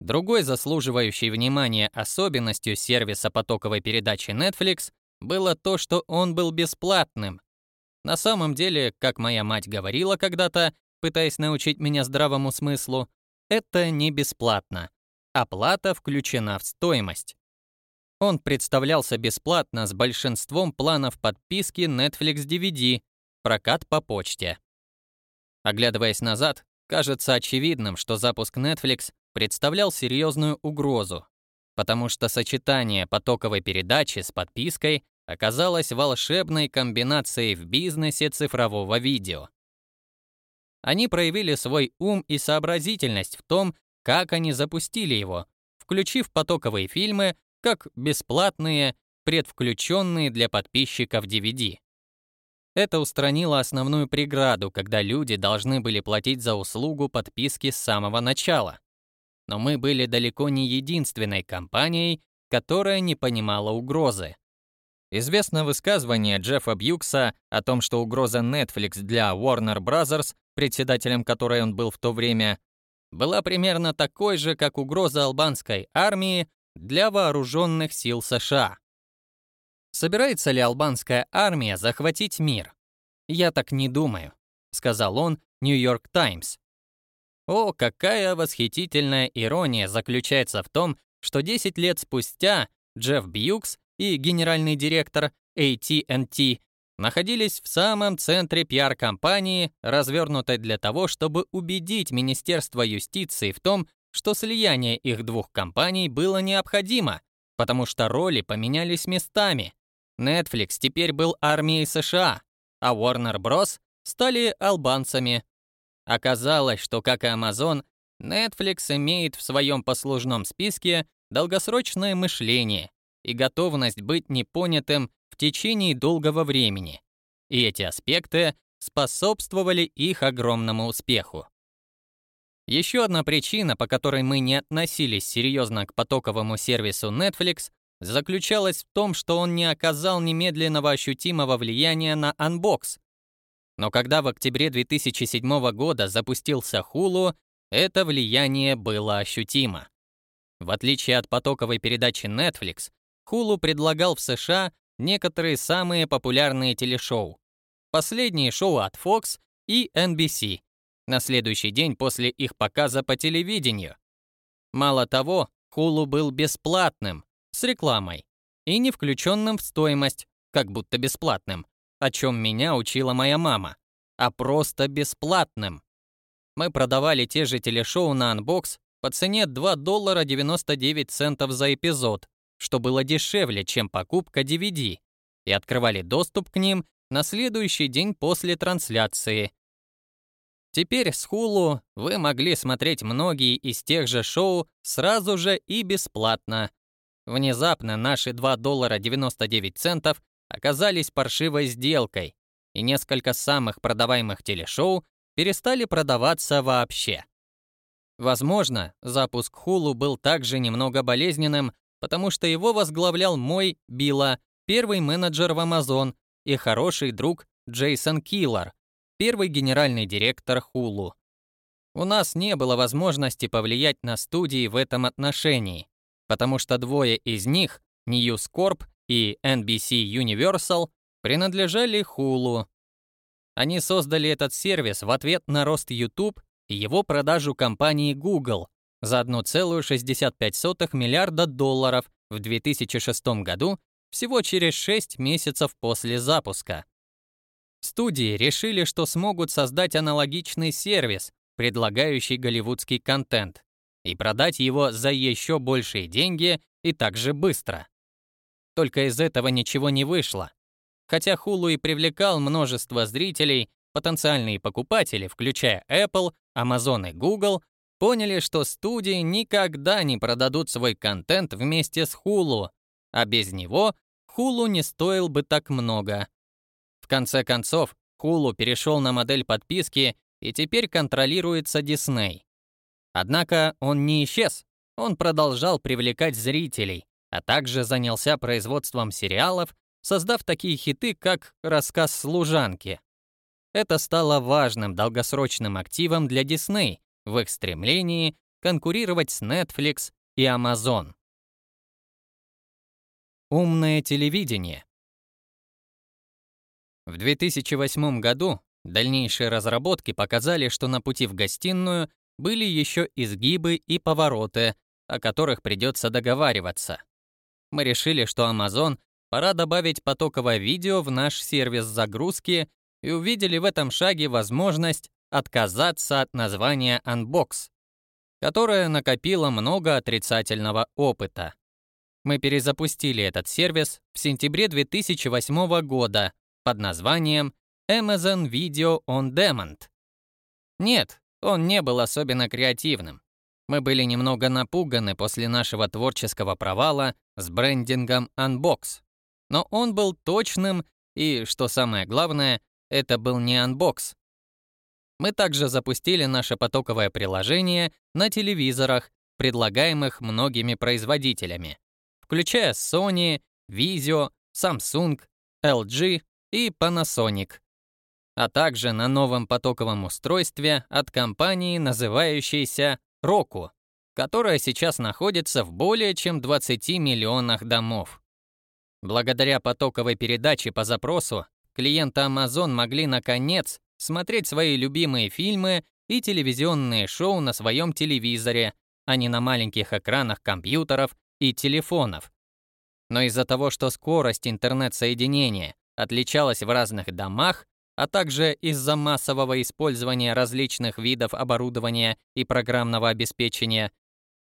Другой заслуживающей внимания особенностью сервиса потоковой передачи Netflix было то, что он был бесплатным. На самом деле, как моя мать говорила когда-то, пытаясь научить меня здравому смыслу, это не бесплатно. Оплата включена в стоимость. Он представлялся бесплатно с большинством планов подписки Netflix DVD, прокат по почте. Оглядываясь назад, кажется очевидным, что запуск Netflix представлял серьезную угрозу, потому что сочетание потоковой передачи с подпиской оказалось волшебной комбинацией в бизнесе цифрового видео. Они проявили свой ум и сообразительность в том, как они запустили его, включив потоковые фильмы как бесплатные, предвключенные для подписчиков DVD. Это устранило основную преграду, когда люди должны были платить за услугу подписки с самого начала. Но мы были далеко не единственной компанией, которая не понимала угрозы. Известно высказывание Джеффа Бьюкса о том, что угроза Netflix для Warner Bros., председателем которой он был в то время, была примерно такой же, как угроза албанской армии для вооруженных сил США. Собирается ли албанская армия захватить мир? Я так не думаю, сказал он Нью-Йорк Таймс. О, какая восхитительная ирония заключается в том, что 10 лет спустя Джефф Бьюкс и генеральный директор AT&T находились в самом центре пиар-компании, развернутой для того, чтобы убедить Министерство юстиции в том, что слияние их двух компаний было необходимо, потому что роли поменялись местами. Netflix теперь был армией США, а Warner Bros. стали албанцами. Оказалось, что, как и Amazon, Netflix имеет в своем послужном списке долгосрочное мышление и готовность быть непонятым в течение долгого времени. И эти аспекты способствовали их огромному успеху. Еще одна причина, по которой мы не относились серьезно к потоковому сервису Netflix, заключалась в том, что он не оказал немедленного ощутимого влияния на Unbox. Но когда в октябре 2007 года запустился Hulu, это влияние было ощутимо. В отличие от потоковой передачи Netflix, Hulu предлагал в США некоторые самые популярные телешоу. Последние шоу от Fox и NBC на следующий день после их показа по телевидению. Мало того, Hulu был бесплатным, с рекламой, и не включенным в стоимость, как будто бесплатным, о чем меня учила моя мама, а просто бесплатным. Мы продавали те же телешоу на Unbox по цене 2 доллара 99 центов за эпизод, что было дешевле, чем покупка DVD, и открывали доступ к ним на следующий день после трансляции. Теперь с Hulu вы могли смотреть многие из тех же шоу сразу же и бесплатно. Внезапно наши 2 доллара 99 центов оказались паршивой сделкой, и несколько самых продаваемых телешоу перестали продаваться вообще. Возможно, запуск Hulu был также немного болезненным, потому что его возглавлял мой, Билла, первый менеджер в Amazon и хороший друг Джейсон Киллар, первый генеральный директор Hulu. У нас не было возможности повлиять на студии в этом отношении, потому что двое из них, News Corp и NBC Universal, принадлежали Hulu. Они создали этот сервис в ответ на рост YouTube и его продажу компании Google, за 1,65 миллиарда долларов в 2006 году, всего через 6 месяцев после запуска. Студии решили, что смогут создать аналогичный сервис, предлагающий голливудский контент, и продать его за еще большие деньги и также быстро. Только из этого ничего не вышло. Хотя Hulu и привлекал множество зрителей, потенциальные покупатели, включая Apple, Amazon и Google, поняли, что студии никогда не продадут свой контент вместе с Hulu, а без него Hulu не стоил бы так много. В конце концов, Hulu перешел на модель подписки и теперь контролируется Disney. Однако он не исчез, он продолжал привлекать зрителей, а также занялся производством сериалов, создав такие хиты, как «Рассказ служанки». Это стало важным долгосрочным активом для Disney в их стремлении конкурировать с Netflix и Amazon. Умное телевидение. В 2008 году дальнейшие разработки показали, что на пути в гостиную были еще изгибы и повороты, о которых придется договариваться. Мы решили, что Amazon пора добавить потоковое видео в наш сервис загрузки и увидели в этом шаге возможность отказаться от названия Unbox, которое накопило много отрицательного опыта. Мы перезапустили этот сервис в сентябре 2008 года под названием Amazon Video on Demand. Нет, он не был особенно креативным. Мы были немного напуганы после нашего творческого провала с брендингом Unbox. Но он был точным, и, что самое главное, это был не Unbox. Мы также запустили наше потоковое приложение на телевизорах, предлагаемых многими производителями включая Sony, Vizio, Samsung, LG и Panasonic, а также на новом потоковом устройстве от компании, называющейся Roku, которая сейчас находится в более чем 20 миллионах домов. Благодаря потоковой передаче по запросу клиенты Amazon могли наконец смотреть свои любимые фильмы и телевизионные шоу на своем телевизоре, а не на маленьких экранах компьютеров и телефонов. Но из-за того, что скорость интернет-соединения отличалась в разных домах, а также из-за массового использования различных видов оборудования и программного обеспечения,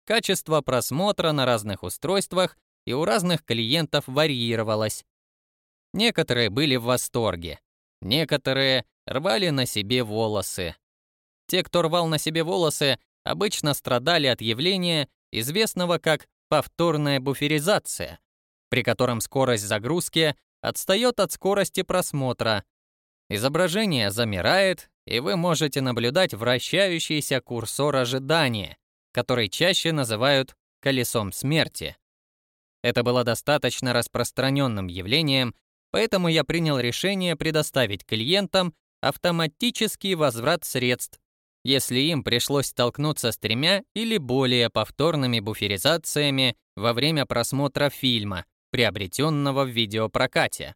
качество просмотра на разных устройствах и у разных клиентов варьировалось. Некоторые были в восторге, некоторые рвали на себе волосы. Те, кто рвал на себе волосы, обычно страдали от явления, известного как повторная буферизация, при котором скорость загрузки отстает от скорости просмотра. Изображение замирает, и вы можете наблюдать вращающийся курсор ожидания, который чаще называют колесом смерти. Это было достаточно распространенным явлением, поэтому я принял решение предоставить клиентам автоматический возврат средств если им пришлось столкнуться с тремя или более повторными буферизациями во время просмотра фильма, приобретенного в видеопрокате.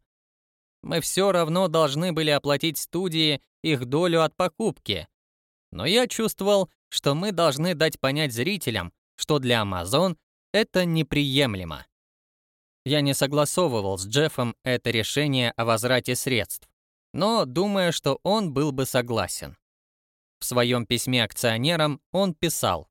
Мы все равно должны были оплатить студии их долю от покупки. Но я чувствовал, что мы должны дать понять зрителям, что для Amazon это неприемлемо. Я не согласовывал с Джеффом это решение о возврате средств, но думаю, что он был бы согласен. В своем письме акционерам он писал,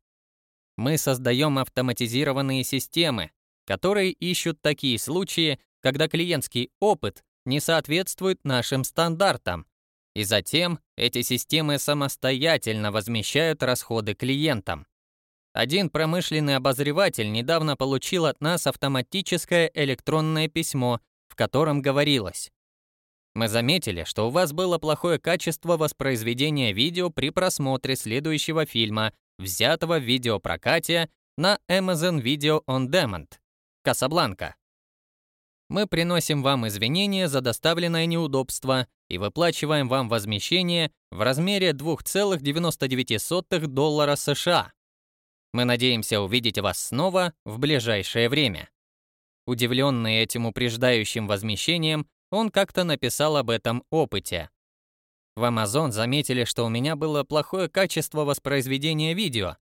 «Мы создаем автоматизированные системы, которые ищут такие случаи, когда клиентский опыт не соответствует нашим стандартам, и затем эти системы самостоятельно возмещают расходы клиентам. Один промышленный обозреватель недавно получил от нас автоматическое электронное письмо, в котором говорилось мы заметили, что у вас было плохое качество воспроизведения видео при просмотре следующего фильма, взятого в видеопрокате на Amazon Video on Demand. Касабланка. Мы приносим вам извинения за доставленное неудобство и выплачиваем вам возмещение в размере 2,99 доллара США. Мы надеемся увидеть вас снова в ближайшее время. Удивленный этим упреждающим возмещением, он как-то написал об этом опыте. В Amazon заметили, что у меня было плохое качество воспроизведения видео,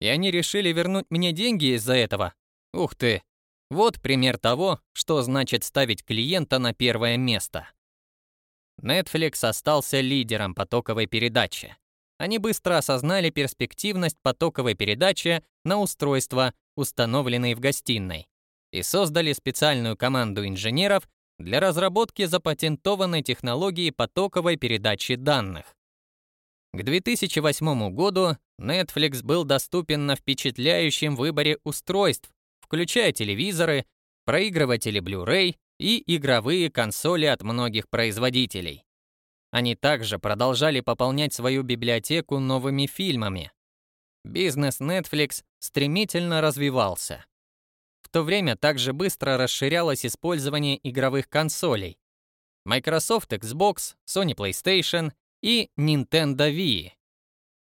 и они решили вернуть мне деньги из-за этого. Ух ты! Вот пример того, что значит ставить клиента на первое место. Netflix остался лидером потоковой передачи. Они быстро осознали перспективность потоковой передачи на устройства, установленные в гостиной, и создали специальную команду инженеров, для разработки запатентованной технологии потоковой передачи данных. К 2008 году Netflix был доступен на впечатляющем выборе устройств, включая телевизоры, проигрыватели Blu-ray и игровые консоли от многих производителей. Они также продолжали пополнять свою библиотеку новыми фильмами. Бизнес Netflix стремительно развивался. В то время также быстро расширялось использование игровых консолей. Microsoft Xbox, Sony PlayStation и Nintendo Wii.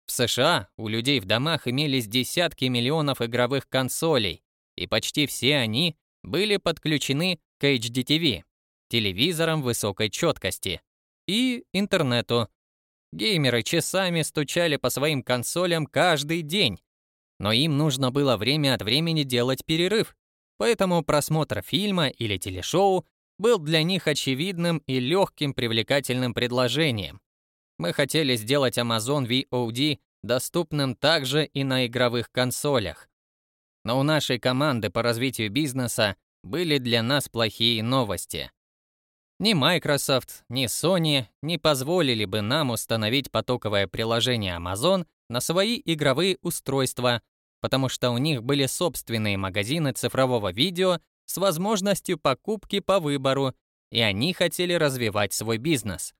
В США у людей в домах имелись десятки миллионов игровых консолей, и почти все они были подключены к HDTV, телевизорам высокой четкости, и интернету. Геймеры часами стучали по своим консолям каждый день, но им нужно было время от времени делать перерыв, поэтому просмотр фильма или телешоу был для них очевидным и легким привлекательным предложением. Мы хотели сделать Amazon VOD доступным также и на игровых консолях. Но у нашей команды по развитию бизнеса были для нас плохие новости. Ни Microsoft, ни Sony не позволили бы нам установить потоковое приложение Amazon на свои игровые устройства, потому что у них были собственные магазины цифрового видео с возможностью покупки по выбору, и они хотели развивать свой бизнес.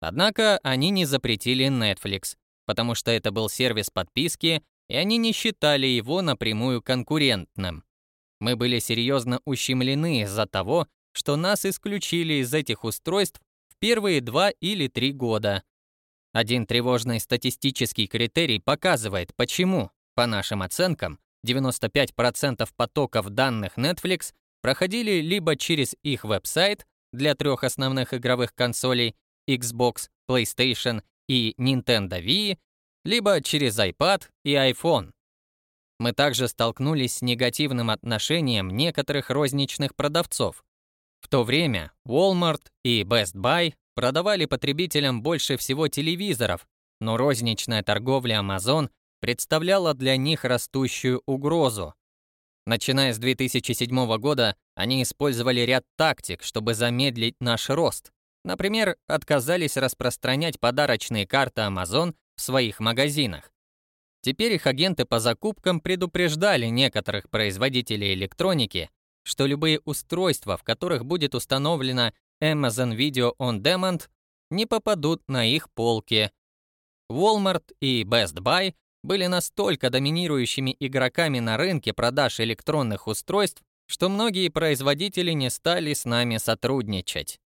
Однако они не запретили Netflix, потому что это был сервис подписки, и они не считали его напрямую конкурентным. Мы были серьезно ущемлены из-за того, что нас исключили из этих устройств в первые два или три года. Один тревожный статистический критерий показывает, почему, по нашим оценкам, 95% потоков данных Netflix проходили либо через их веб-сайт для трех основных игровых консолей Xbox, PlayStation и Nintendo Wii, либо через iPad и iPhone. Мы также столкнулись с негативным отношением некоторых розничных продавцов, в то время Walmart и Best Buy продавали потребителям больше всего телевизоров, но розничная торговля Amazon представляла для них растущую угрозу. Начиная с 2007 года, они использовали ряд тактик, чтобы замедлить наш рост. Например, отказались распространять подарочные карты Amazon в своих магазинах. Теперь их агенты по закупкам предупреждали некоторых производителей электроники что любые устройства, в которых будет установлена Amazon Video On Demand, не попадут на их полки. Walmart и Best Buy были настолько доминирующими игроками на рынке продаж электронных устройств, что многие производители не стали с нами сотрудничать.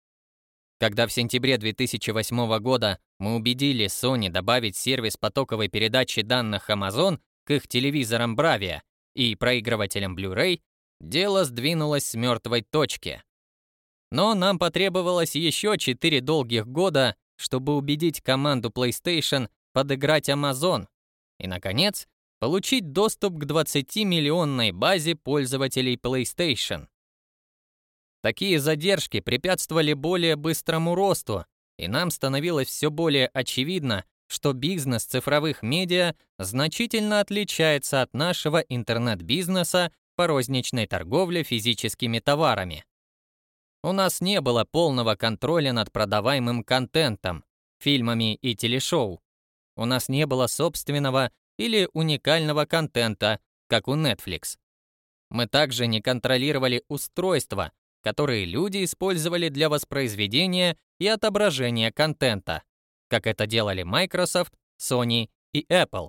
Когда в сентябре 2008 года мы убедили Sony добавить сервис потоковой передачи данных Amazon к их телевизорам Bravia и проигрывателям Blu-ray, дело сдвинулось с мертвой точки. Но нам потребовалось еще 4 долгих года, чтобы убедить команду PlayStation подыграть Amazon и, наконец, получить доступ к 20-миллионной базе пользователей PlayStation. Такие задержки препятствовали более быстрому росту, и нам становилось все более очевидно, что бизнес цифровых медиа значительно отличается от нашего интернет-бизнеса по розничной торговле физическими товарами. У нас не было полного контроля над продаваемым контентом, фильмами и телешоу. У нас не было собственного или уникального контента, как у Netflix. Мы также не контролировали устройства, которые люди использовали для воспроизведения и отображения контента, как это делали Microsoft, Sony и Apple.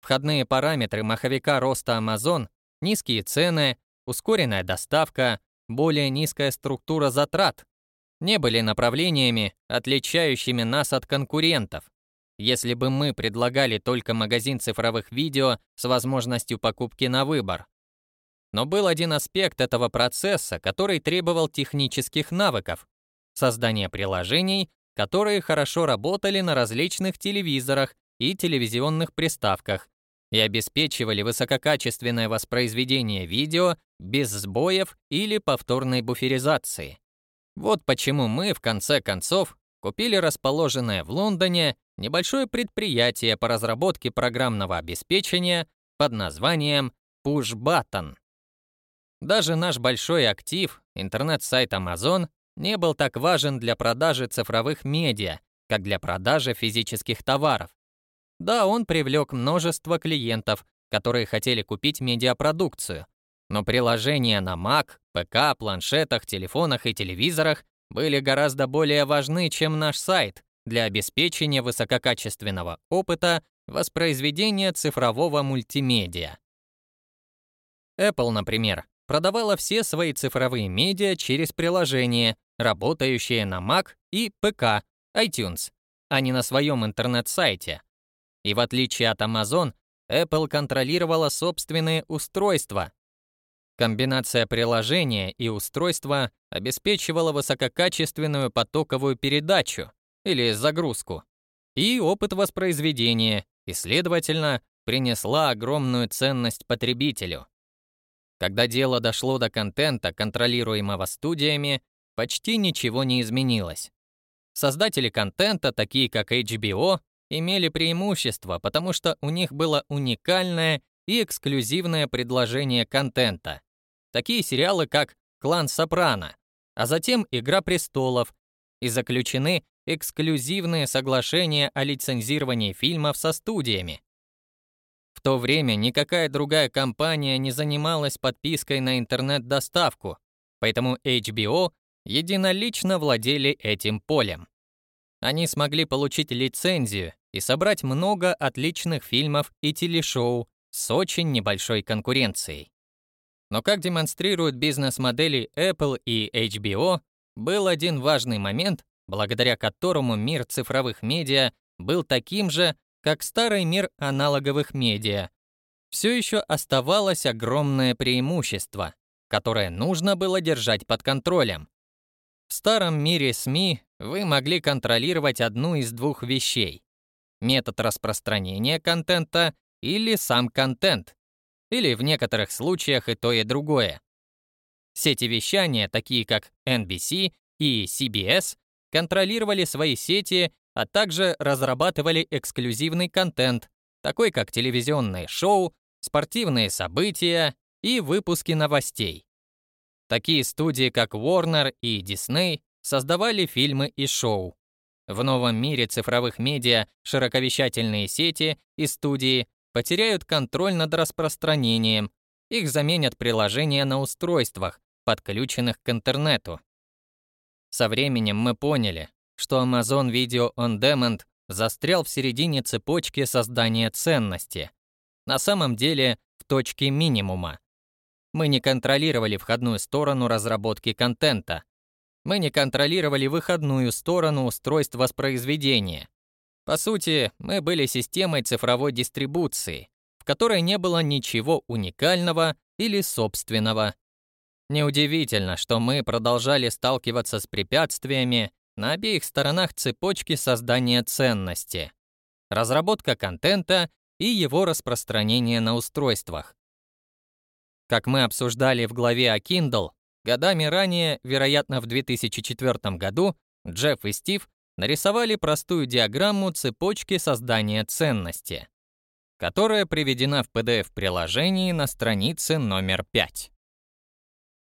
Входные параметры маховика роста Amazon Низкие цены, ускоренная доставка, более низкая структура затрат не были направлениями, отличающими нас от конкурентов. Если бы мы предлагали только магазин цифровых видео с возможностью покупки на выбор. Но был один аспект этого процесса, который требовал технических навыков. Создание приложений, которые хорошо работали на различных телевизорах и телевизионных приставках, и обеспечивали высококачественное воспроизведение видео без сбоев или повторной буферизации. Вот почему мы, в конце концов, купили расположенное в Лондоне небольшое предприятие по разработке программного обеспечения под названием PushButton. Даже наш большой актив, интернет-сайт Amazon, не был так важен для продажи цифровых медиа, как для продажи физических товаров. Да, он привлек множество клиентов, которые хотели купить медиапродукцию, Но приложения на Mac, ПК, планшетах, телефонах и телевизорах были гораздо более важны, чем наш сайт для обеспечения высококачественного опыта воспроизведения цифрового мультимедиа. Apple, например, продавала все свои цифровые медиа через приложения, работающие на Mac и ПК, iTunes, а не на своем интернет-сайте. И в отличие от Amazon, Apple контролировала собственные устройства. Комбинация приложения и устройства обеспечивала высококачественную потоковую передачу или загрузку и опыт воспроизведения, и, следовательно, принесла огромную ценность потребителю. Когда дело дошло до контента, контролируемого студиями, почти ничего не изменилось. Создатели контента, такие как HBO, имели преимущество, потому что у них было уникальное и эксклюзивное предложение контента. Такие сериалы, как «Клан Сопрано», а затем «Игра престолов», и заключены эксклюзивные соглашения о лицензировании фильмов со студиями. То время никакая другая компания не занималась подпиской на интернет-доставку, поэтому HBO единолично владели этим полем. Они смогли получить лицензию и собрать много отличных фильмов и телешоу с очень небольшой конкуренцией. Но как демонстрируют бизнес-модели Apple и HBO, был один важный момент, благодаря которому мир цифровых медиа был таким же, как старый мир аналоговых медиа. Все еще оставалось огромное преимущество, которое нужно было держать под контролем. В старом мире СМИ вы могли контролировать одну из двух вещей — метод распространения контента или сам контент, или в некоторых случаях и то, и другое. Сети вещания, такие как NBC и CBS, контролировали свои сети, а также разрабатывали эксклюзивный контент, такой как телевизионные шоу, спортивные события и выпуски новостей. Такие студии, как Warner и Disney, создавали фильмы и шоу. В новом мире цифровых медиа широковещательные сети и студии потеряют контроль над распространением, их заменят приложения на устройствах, подключенных к интернету. Со временем мы поняли, что Amazon Video On Demand застрял в середине цепочки создания ценности. На самом деле, в точке минимума. Мы не контролировали входную сторону разработки контента. Мы не контролировали выходную сторону устройств воспроизведения. По сути, мы были системой цифровой дистрибуции, в которой не было ничего уникального или собственного. Неудивительно, что мы продолжали сталкиваться с препятствиями на обеих сторонах цепочки создания ценности. Разработка контента и его распространение на устройствах. Как мы обсуждали в главе о Kindle, годами ранее, вероятно, в 2004 году, Джефф и Стив нарисовали простую диаграмму цепочки создания ценности, которая приведена в PDF-приложении на странице номер 5.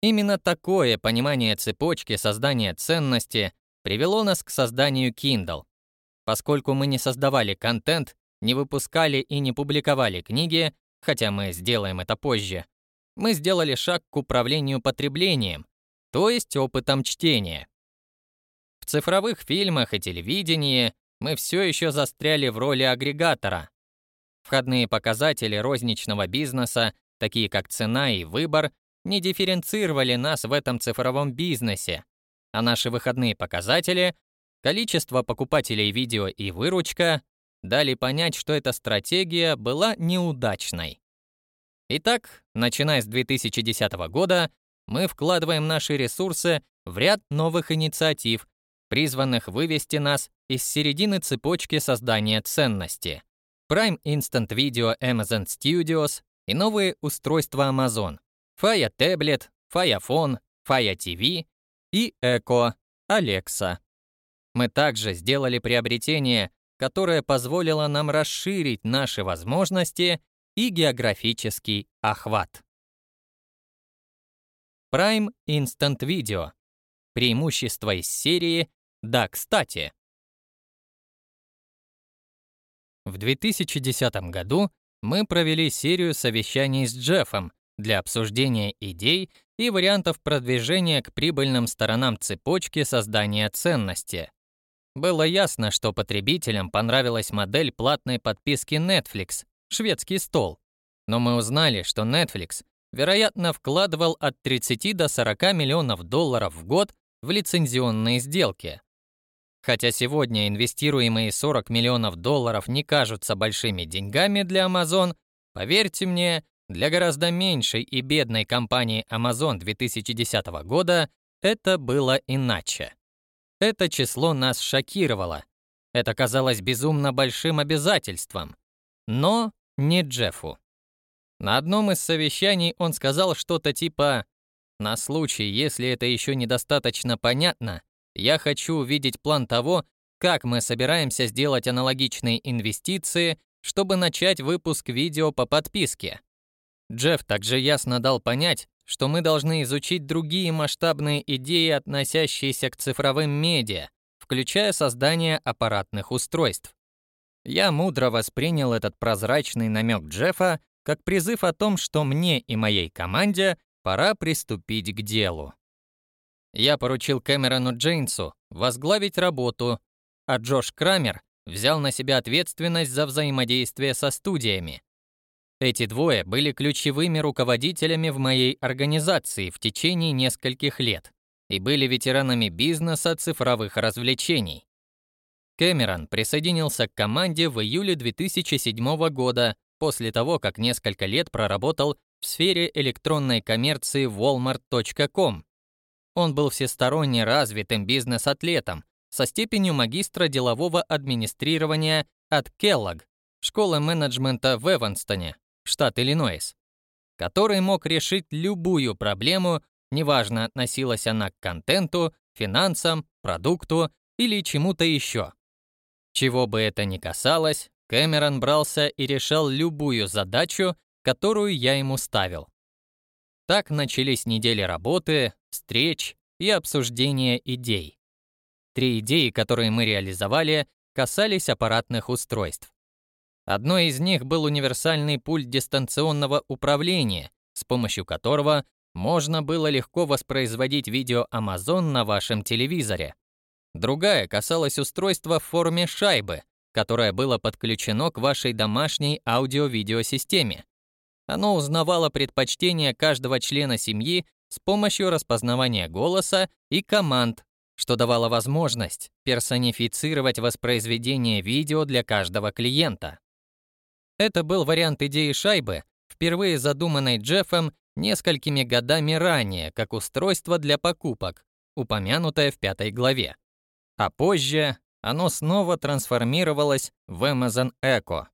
Именно такое понимание цепочки создания ценности привело нас к созданию Kindle. Поскольку мы не создавали контент, не выпускали и не публиковали книги, хотя мы сделаем это позже, мы сделали шаг к управлению потреблением, то есть опытом чтения. В цифровых фильмах и телевидении мы все еще застряли в роли агрегатора. Входные показатели розничного бизнеса, такие как цена и выбор, не дифференцировали нас в этом цифровом бизнесе, а наши выходные показатели, количество покупателей видео и выручка, дали понять, что эта стратегия была неудачной. Итак, начиная с 2010 года, мы вкладываем наши ресурсы в ряд новых инициатив, призванных вывести нас из середины цепочки создания ценности. Prime Instant Video Amazon Studios и новые устройства Amazon, Fire Tablet, Fire Phone, Fire TV и Echo, Alexa. Мы также сделали приобретение, которое позволило нам расширить наши возможности и географический охват. Prime Instant Video. Преимущество из серии «Да, кстати». В 2010 году мы провели серию совещаний с Джеффом, для обсуждения идей и вариантов продвижения к прибыльным сторонам цепочки создания ценности. Было ясно, что потребителям понравилась модель платной подписки Netflix, шведский стол. Но мы узнали, что Netflix, вероятно, вкладывал от 30 до 40 миллионов долларов в год в лицензионные сделки. Хотя сегодня инвестируемые 40 миллионов долларов не кажутся большими деньгами для Amazon, поверьте мне, для гораздо меньшей и бедной компании Amazon 2010 года это было иначе. Это число нас шокировало. Это казалось безумно большим обязательством. Но не Джеффу. На одном из совещаний он сказал что-то типа «На случай, если это еще недостаточно понятно, я хочу увидеть план того, как мы собираемся сделать аналогичные инвестиции, чтобы начать выпуск видео по подписке. Джефф также ясно дал понять, что мы должны изучить другие масштабные идеи, относящиеся к цифровым медиа, включая создание аппаратных устройств. Я мудро воспринял этот прозрачный намек Джеффа как призыв о том, что мне и моей команде пора приступить к делу. Я поручил Кэмерону Джейнсу возглавить работу, а Джош Крамер взял на себя ответственность за взаимодействие со студиями. Эти двое были ключевыми руководителями в моей организации в течение нескольких лет и были ветеранами бизнеса цифровых развлечений. Кэмерон присоединился к команде в июле 2007 года после того, как несколько лет проработал в сфере электронной коммерции Walmart.com, он был всесторонне развитым бизнес-атлетом со степенью магистра делового администрирования от Kellogg, школы менеджмента в Эванстоне, штат Иллинойс, который мог решить любую проблему, неважно, относилась она к контенту, финансам, продукту или чему-то еще. Чего бы это ни касалось, Кэмерон брался и решал любую задачу, которую я ему ставил. Так начались недели работы, встреч и обсуждения идей. Три идеи, которые мы реализовали, касались аппаратных устройств. Одной из них был универсальный пульт дистанционного управления, с помощью которого можно было легко воспроизводить видео Amazon на вашем телевизоре. Другая касалась устройства в форме шайбы, которое было подключено к вашей домашней аудио-видеосистеме. Оно узнавало предпочтения каждого члена семьи с помощью распознавания голоса и команд, что давало возможность персонифицировать воспроизведение видео для каждого клиента. Это был вариант идеи шайбы, впервые задуманной Джеффом несколькими годами ранее как устройство для покупок, упомянутое в пятой главе. А позже оно снова трансформировалось в Amazon Echo.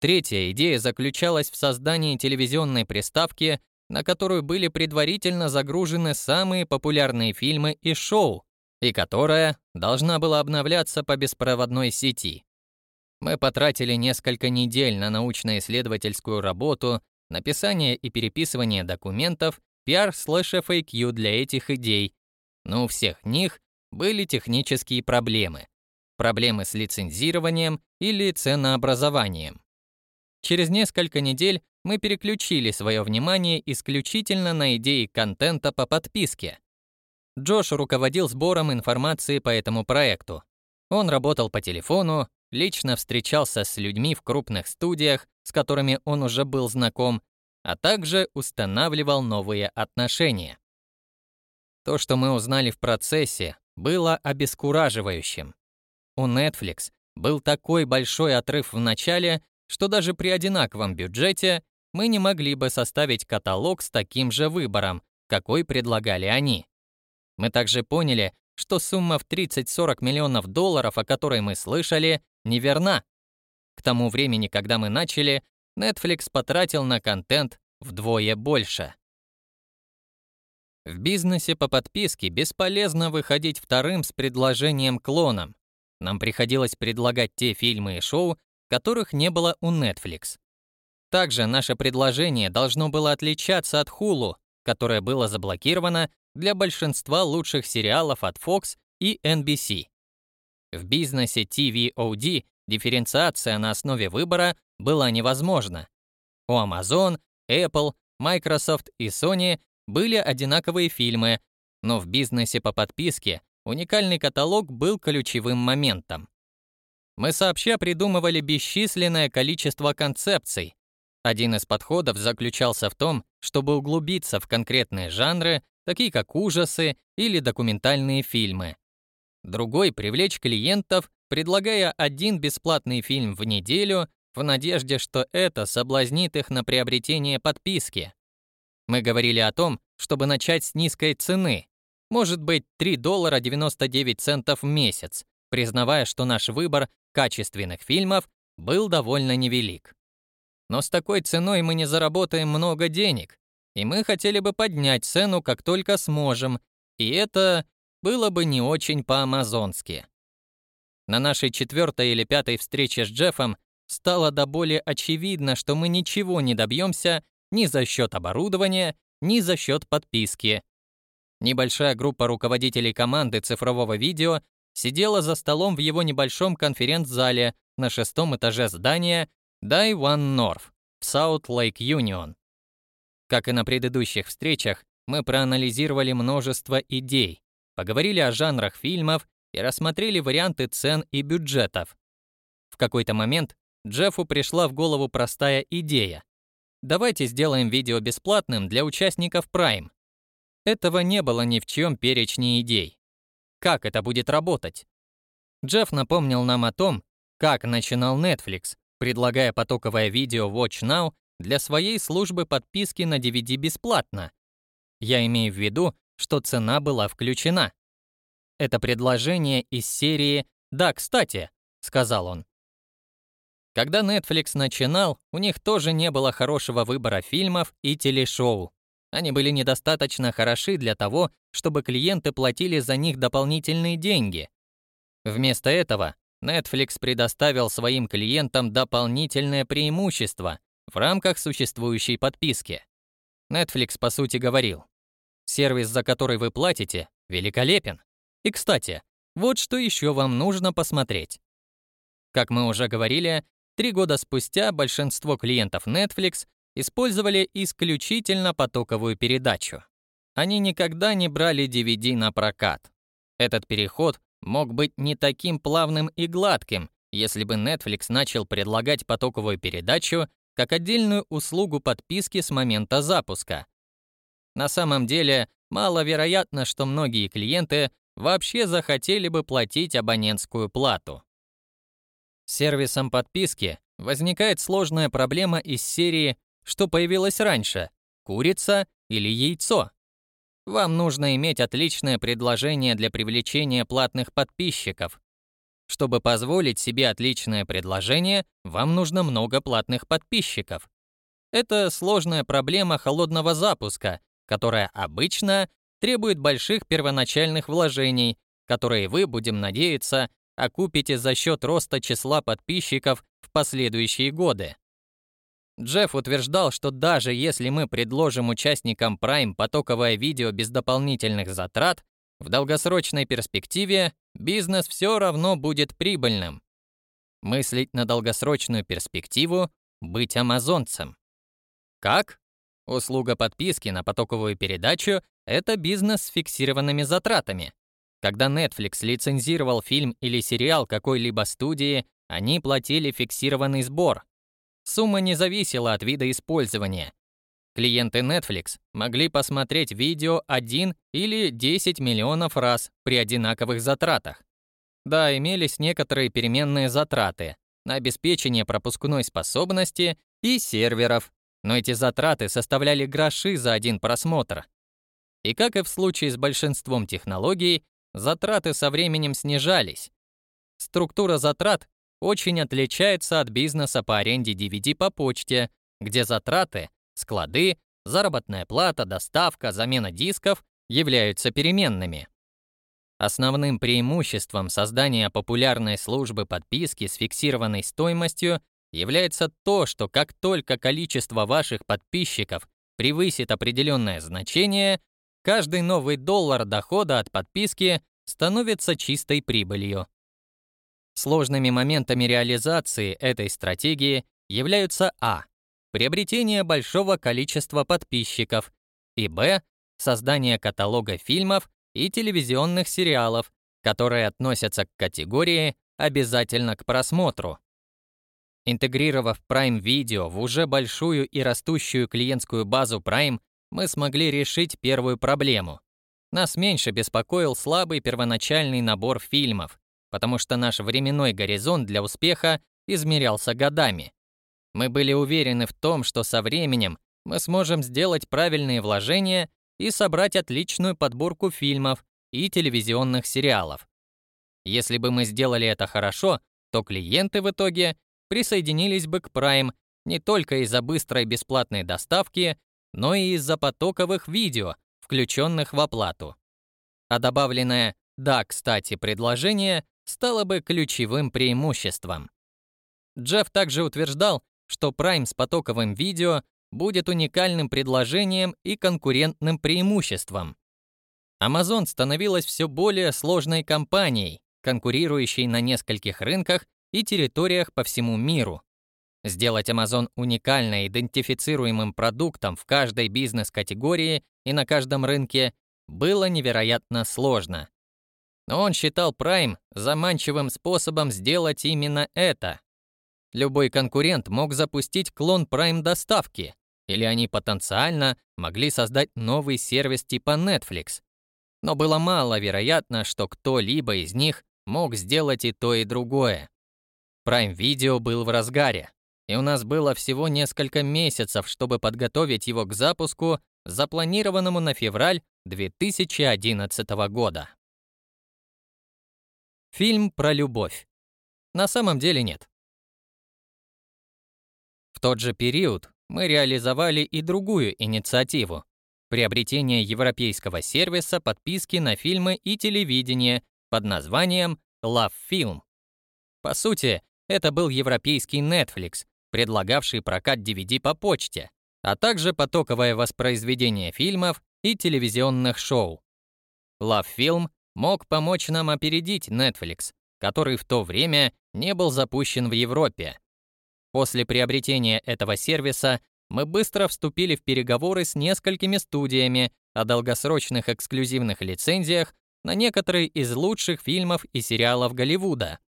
Третья идея заключалась в создании телевизионной приставки, на которую были предварительно загружены самые популярные фильмы и шоу, и которая должна была обновляться по беспроводной сети. Мы потратили несколько недель на научно-исследовательскую работу, написание и переписывание документов, PR/FAQ для этих идей, но у всех них были технические проблемы. Проблемы с лицензированием или ценообразованием. Через несколько недель мы переключили свое внимание исключительно на идеи контента по подписке. Джош руководил сбором информации по этому проекту. Он работал по телефону, лично встречался с людьми в крупных студиях, с которыми он уже был знаком, а также устанавливал новые отношения. То, что мы узнали в процессе, было обескураживающим. У Netflix был такой большой отрыв в начале, что даже при одинаковом бюджете мы не могли бы составить каталог с таким же выбором, какой предлагали они. Мы также поняли, что сумма в 30-40 миллионов долларов, о которой мы слышали, неверна. К тому времени, когда мы начали, Netflix потратил на контент вдвое больше. В бизнесе по подписке бесполезно выходить вторым с предложением клоном. Нам приходилось предлагать те фильмы и шоу, которых не было у Netflix. Также наше предложение должно было отличаться от Hulu, которое было заблокировано для большинства лучших сериалов от Fox и NBC. В бизнесе TVOD дифференциация на основе выбора была невозможна. У Amazon, Apple Microsoft и Sony были одинаковые фильмы, но в бизнесе по подписке уникальный каталог был ключевым моментом. Мы сообща придумывали бесчисленное количество концепций. Один из подходов заключался в том, чтобы углубиться в конкретные жанры, такие как ужасы или документальные фильмы. Другой — привлечь клиентов, предлагая один бесплатный фильм в неделю в надежде, что это соблазнит их на приобретение подписки. Мы говорили о том, чтобы начать с низкой цены, может быть 3 доллара 99 центов в месяц, признавая, что наш выбор качественных фильмов был довольно невелик. Но с такой ценой мы не заработаем много денег, и мы хотели бы поднять цену как только сможем, и это было бы не очень по-амазонски. На нашей четвертой или пятой встрече с Джеффом стало до боли очевидно, что мы ничего не добьемся ни за счет оборудования, ни за счет подписки. Небольшая группа руководителей команды цифрового видео сидела за столом в его небольшом конференц-зале на шестом этаже здания Die One North в Union. Как и на предыдущих встречах, мы проанализировали множество идей, поговорили о жанрах фильмов и рассмотрели варианты цен и бюджетов. В какой-то момент Джеффу пришла в голову простая идея. Давайте сделаем видео бесплатным для участников Prime. Этого не было ни в чьем перечне идей. Как это будет работать? Джефф напомнил нам о том, как начинал Netflix, предлагая потоковое видео Watch Now для своей службы подписки на DVD бесплатно. Я имею в виду, что цена была включена. Это предложение из серии «Да, кстати», — сказал он. Когда Netflix начинал, у них тоже не было хорошего выбора фильмов и телешоу. Они были недостаточно хороши для того, чтобы клиенты платили за них дополнительные деньги. Вместо этого Netflix предоставил своим клиентам дополнительное преимущество в рамках существующей подписки. Netflix, по сути, говорил, сервис, за который вы платите, великолепен. И, кстати, вот что еще вам нужно посмотреть. Как мы уже говорили, три года спустя большинство клиентов Netflix использовали исключительно потоковую передачу. Они никогда не брали DVD на прокат. Этот переход мог быть не таким плавным и гладким, если бы Netflix начал предлагать потоковую передачу как отдельную услугу подписки с момента запуска. На самом деле, маловероятно, что многие клиенты вообще захотели бы платить абонентскую плату. С сервисом подписки возникает сложная проблема из серии что появилось раньше – курица или яйцо. Вам нужно иметь отличное предложение для привлечения платных подписчиков. Чтобы позволить себе отличное предложение, вам нужно много платных подписчиков. Это сложная проблема холодного запуска, которая обычно требует больших первоначальных вложений, которые вы, будем надеяться, окупите за счет роста числа подписчиков в последующие годы. Джефф утверждал, что даже если мы предложим участникам Prime потоковое видео без дополнительных затрат, в долгосрочной перспективе бизнес все равно будет прибыльным. Мыслить на долгосрочную перспективу — быть амазонцем. Как? Услуга подписки на потоковую передачу — это бизнес с фиксированными затратами. Когда Netflix лицензировал фильм или сериал какой-либо студии, они платили фиксированный сбор — Сумма не зависела от вида использования. Клиенты Netflix могли посмотреть видео 1 или 10 миллионов раз при одинаковых затратах. Да, имелись некоторые переменные затраты на обеспечение пропускной способности и серверов, но эти затраты составляли гроши за один просмотр. И как и в случае с большинством технологий, затраты со временем снижались. Структура затрат очень отличается от бизнеса по аренде DVD по почте, где затраты, склады, заработная плата, доставка, замена дисков являются переменными. Основным преимуществом создания популярной службы подписки с фиксированной стоимостью является то, что как только количество ваших подписчиков превысит определенное значение, каждый новый доллар дохода от подписки становится чистой прибылью. Сложными моментами реализации этой стратегии являются а. приобретение большого количества подписчиков, и б. создание каталога фильмов и телевизионных сериалов, которые относятся к категории «обязательно к просмотру». Интегрировав Prime Video в уже большую и растущую клиентскую базу Prime, мы смогли решить первую проблему. Нас меньше беспокоил слабый первоначальный набор фильмов, потому что наш временной горизонт для успеха измерялся годами. Мы были уверены в том, что со временем мы сможем сделать правильные вложения и собрать отличную подборку фильмов и телевизионных сериалов. Если бы мы сделали это хорошо, то клиенты в итоге присоединились бы к Prime не только из-за быстрой бесплатной доставки, но и из-за потоковых видео, включенных в оплату. А добавленное «да, кстати» предложение стало бы ключевым преимуществом. Джефф также утверждал, что Prime с потоковым видео будет уникальным предложением и конкурентным преимуществом. Amazon становилась все более сложной компанией, конкурирующей на нескольких рынках и территориях по всему миру. Сделать Amazon уникально идентифицируемым продуктом в каждой бизнес-категории и на каждом рынке было невероятно сложно. Но он считал Prime заманчивым способом сделать именно это. Любой конкурент мог запустить клон Prime доставки, или они потенциально могли создать новый сервис типа Netflix. Но было мало вероятно, что кто-либо из них мог сделать и то, и другое. Prime Video был в разгаре, и у нас было всего несколько месяцев, чтобы подготовить его к запуску, запланированному на февраль 2011 года. Фильм про любовь. На самом деле нет. В тот же период мы реализовали и другую инициативу — приобретение европейского сервиса подписки на фильмы и телевидение под названием Love Film. По сути, это был европейский Netflix, предлагавший прокат DVD по почте, а также потоковое воспроизведение фильмов и телевизионных шоу. Love мог помочь нам опередить Netflix, который в то время не был запущен в Европе. После приобретения этого сервиса мы быстро вступили в переговоры с несколькими студиями о долгосрочных эксклюзивных лицензиях на некоторые из лучших фильмов и сериалов Голливуда.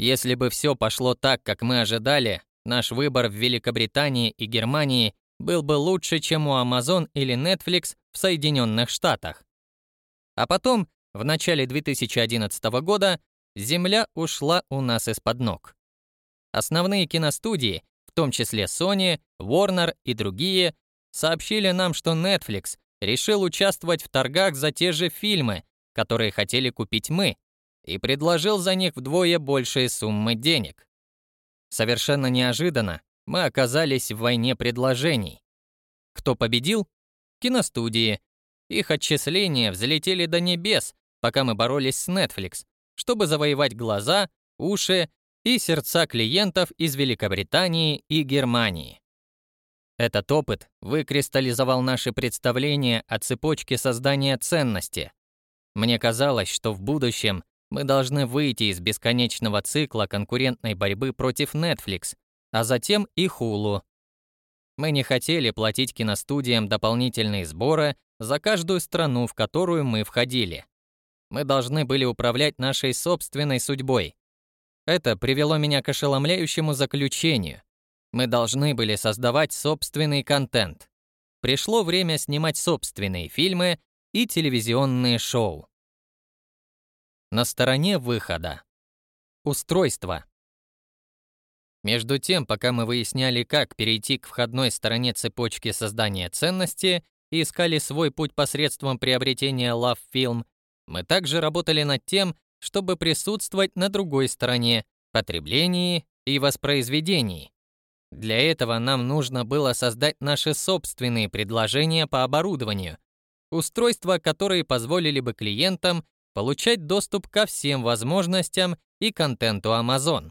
Если бы все пошло так, как мы ожидали, наш выбор в Великобритании и Германии был бы лучше, чем у Amazon или Netflix в Соединенных Штатах. А потом, в начале 2011 года, земля ушла у нас из-под ног. Основные киностудии, в том числе Sony, Warner и другие, сообщили нам, что Netflix решил участвовать в торгах за те же фильмы, которые хотели купить мы, и предложил за них вдвое большие суммы денег. Совершенно неожиданно мы оказались в войне предложений. Кто победил? Киностудии. Их отчисления взлетели до небес, пока мы боролись с Netflix, чтобы завоевать глаза, уши и сердца клиентов из Великобритании и Германии. Этот опыт выкристаллизовал наши представления о цепочке создания ценности. Мне казалось, что в будущем мы должны выйти из бесконечного цикла конкурентной борьбы против Netflix, а затем и Hulu. Мы не хотели платить киностудиям дополнительные сборы за каждую страну, в которую мы входили. Мы должны были управлять нашей собственной судьбой. Это привело меня к ошеломляющему заключению. Мы должны были создавать собственный контент. Пришло время снимать собственные фильмы и телевизионные шоу. На стороне выхода. Устройство. Между тем, пока мы выясняли, как перейти к входной стороне цепочки создания ценности и искали свой путь посредством приобретения Love Film, мы также работали над тем, чтобы присутствовать на другой стороне — потреблении и воспроизведении. Для этого нам нужно было создать наши собственные предложения по оборудованию, устройства, которые позволили бы клиентам получать доступ ко всем возможностям и контенту Amazon.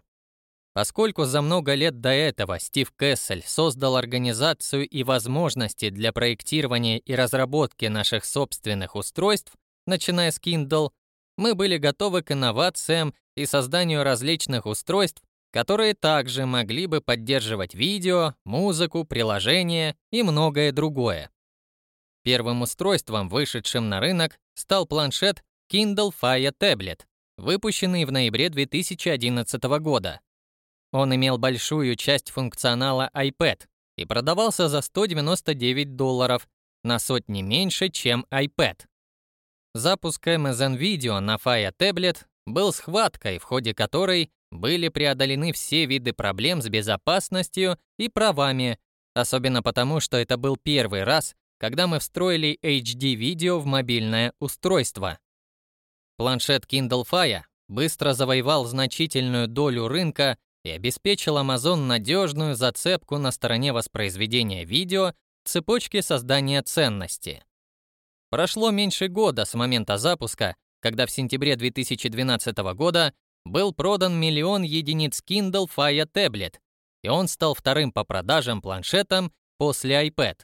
Поскольку за много лет до этого Стив Кессель создал организацию и возможности для проектирования и разработки наших собственных устройств, начиная с Kindle, мы были готовы к инновациям и созданию различных устройств, которые также могли бы поддерживать видео, музыку, приложения и многое другое. Первым устройством, вышедшим на рынок, стал планшет Kindle Fire Tablet, выпущенный в ноябре 2011 года. Он имел большую часть функционала iPad и продавался за 199 долларов, на сотни меньше, чем iPad. Запуск Amazon Video на Fire Tablet был схваткой, в ходе которой были преодолены все виды проблем с безопасностью и правами, особенно потому, что это был первый раз, когда мы встроили HD-видео в мобильное устройство. Планшет Kindle Fire быстро завоевал значительную долю рынка и обеспечил Amazon надежную зацепку на стороне воспроизведения видео цепочки создания ценности. Прошло меньше года с момента запуска, когда в сентябре 2012 года был продан миллион единиц Kindle Fire Tablet, и он стал вторым по продажам планшетом после iPad.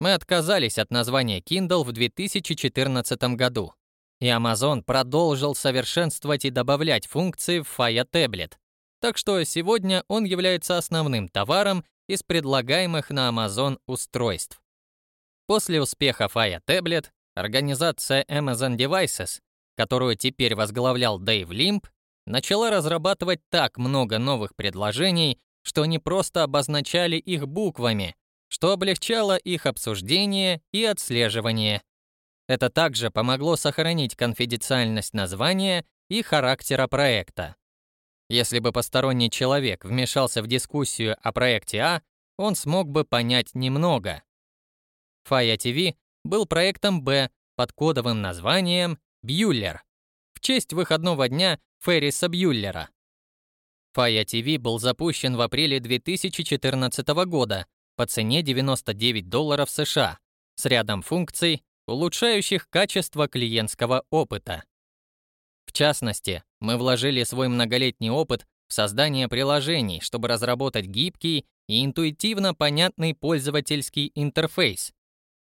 Мы отказались от названия Kindle в 2014 году, и Amazon продолжил совершенствовать и добавлять функции в Fire Tablet, так что сегодня он является основным товаром из предлагаемых на Amazon устройств. После успеха Fire Tablet организация Amazon Devices, которую теперь возглавлял Дэйв Лимп, начала разрабатывать так много новых предложений, что не просто обозначали их буквами, что облегчало их обсуждение и отслеживание. Это также помогло сохранить конфиденциальность названия и характера проекта. Если бы посторонний человек вмешался в дискуссию о проекте А, он смог бы понять немного. Fire TV был проектом Б под кодовым названием Бьюллер в честь выходного дня Ферриса Бьюллера. Fire TV был запущен в апреле 2014 года по цене 99 долларов США с рядом функций, улучшающих качество клиентского опыта. В частности, мы вложили свой многолетний опыт в создание приложений, чтобы разработать гибкий и интуитивно понятный пользовательский интерфейс.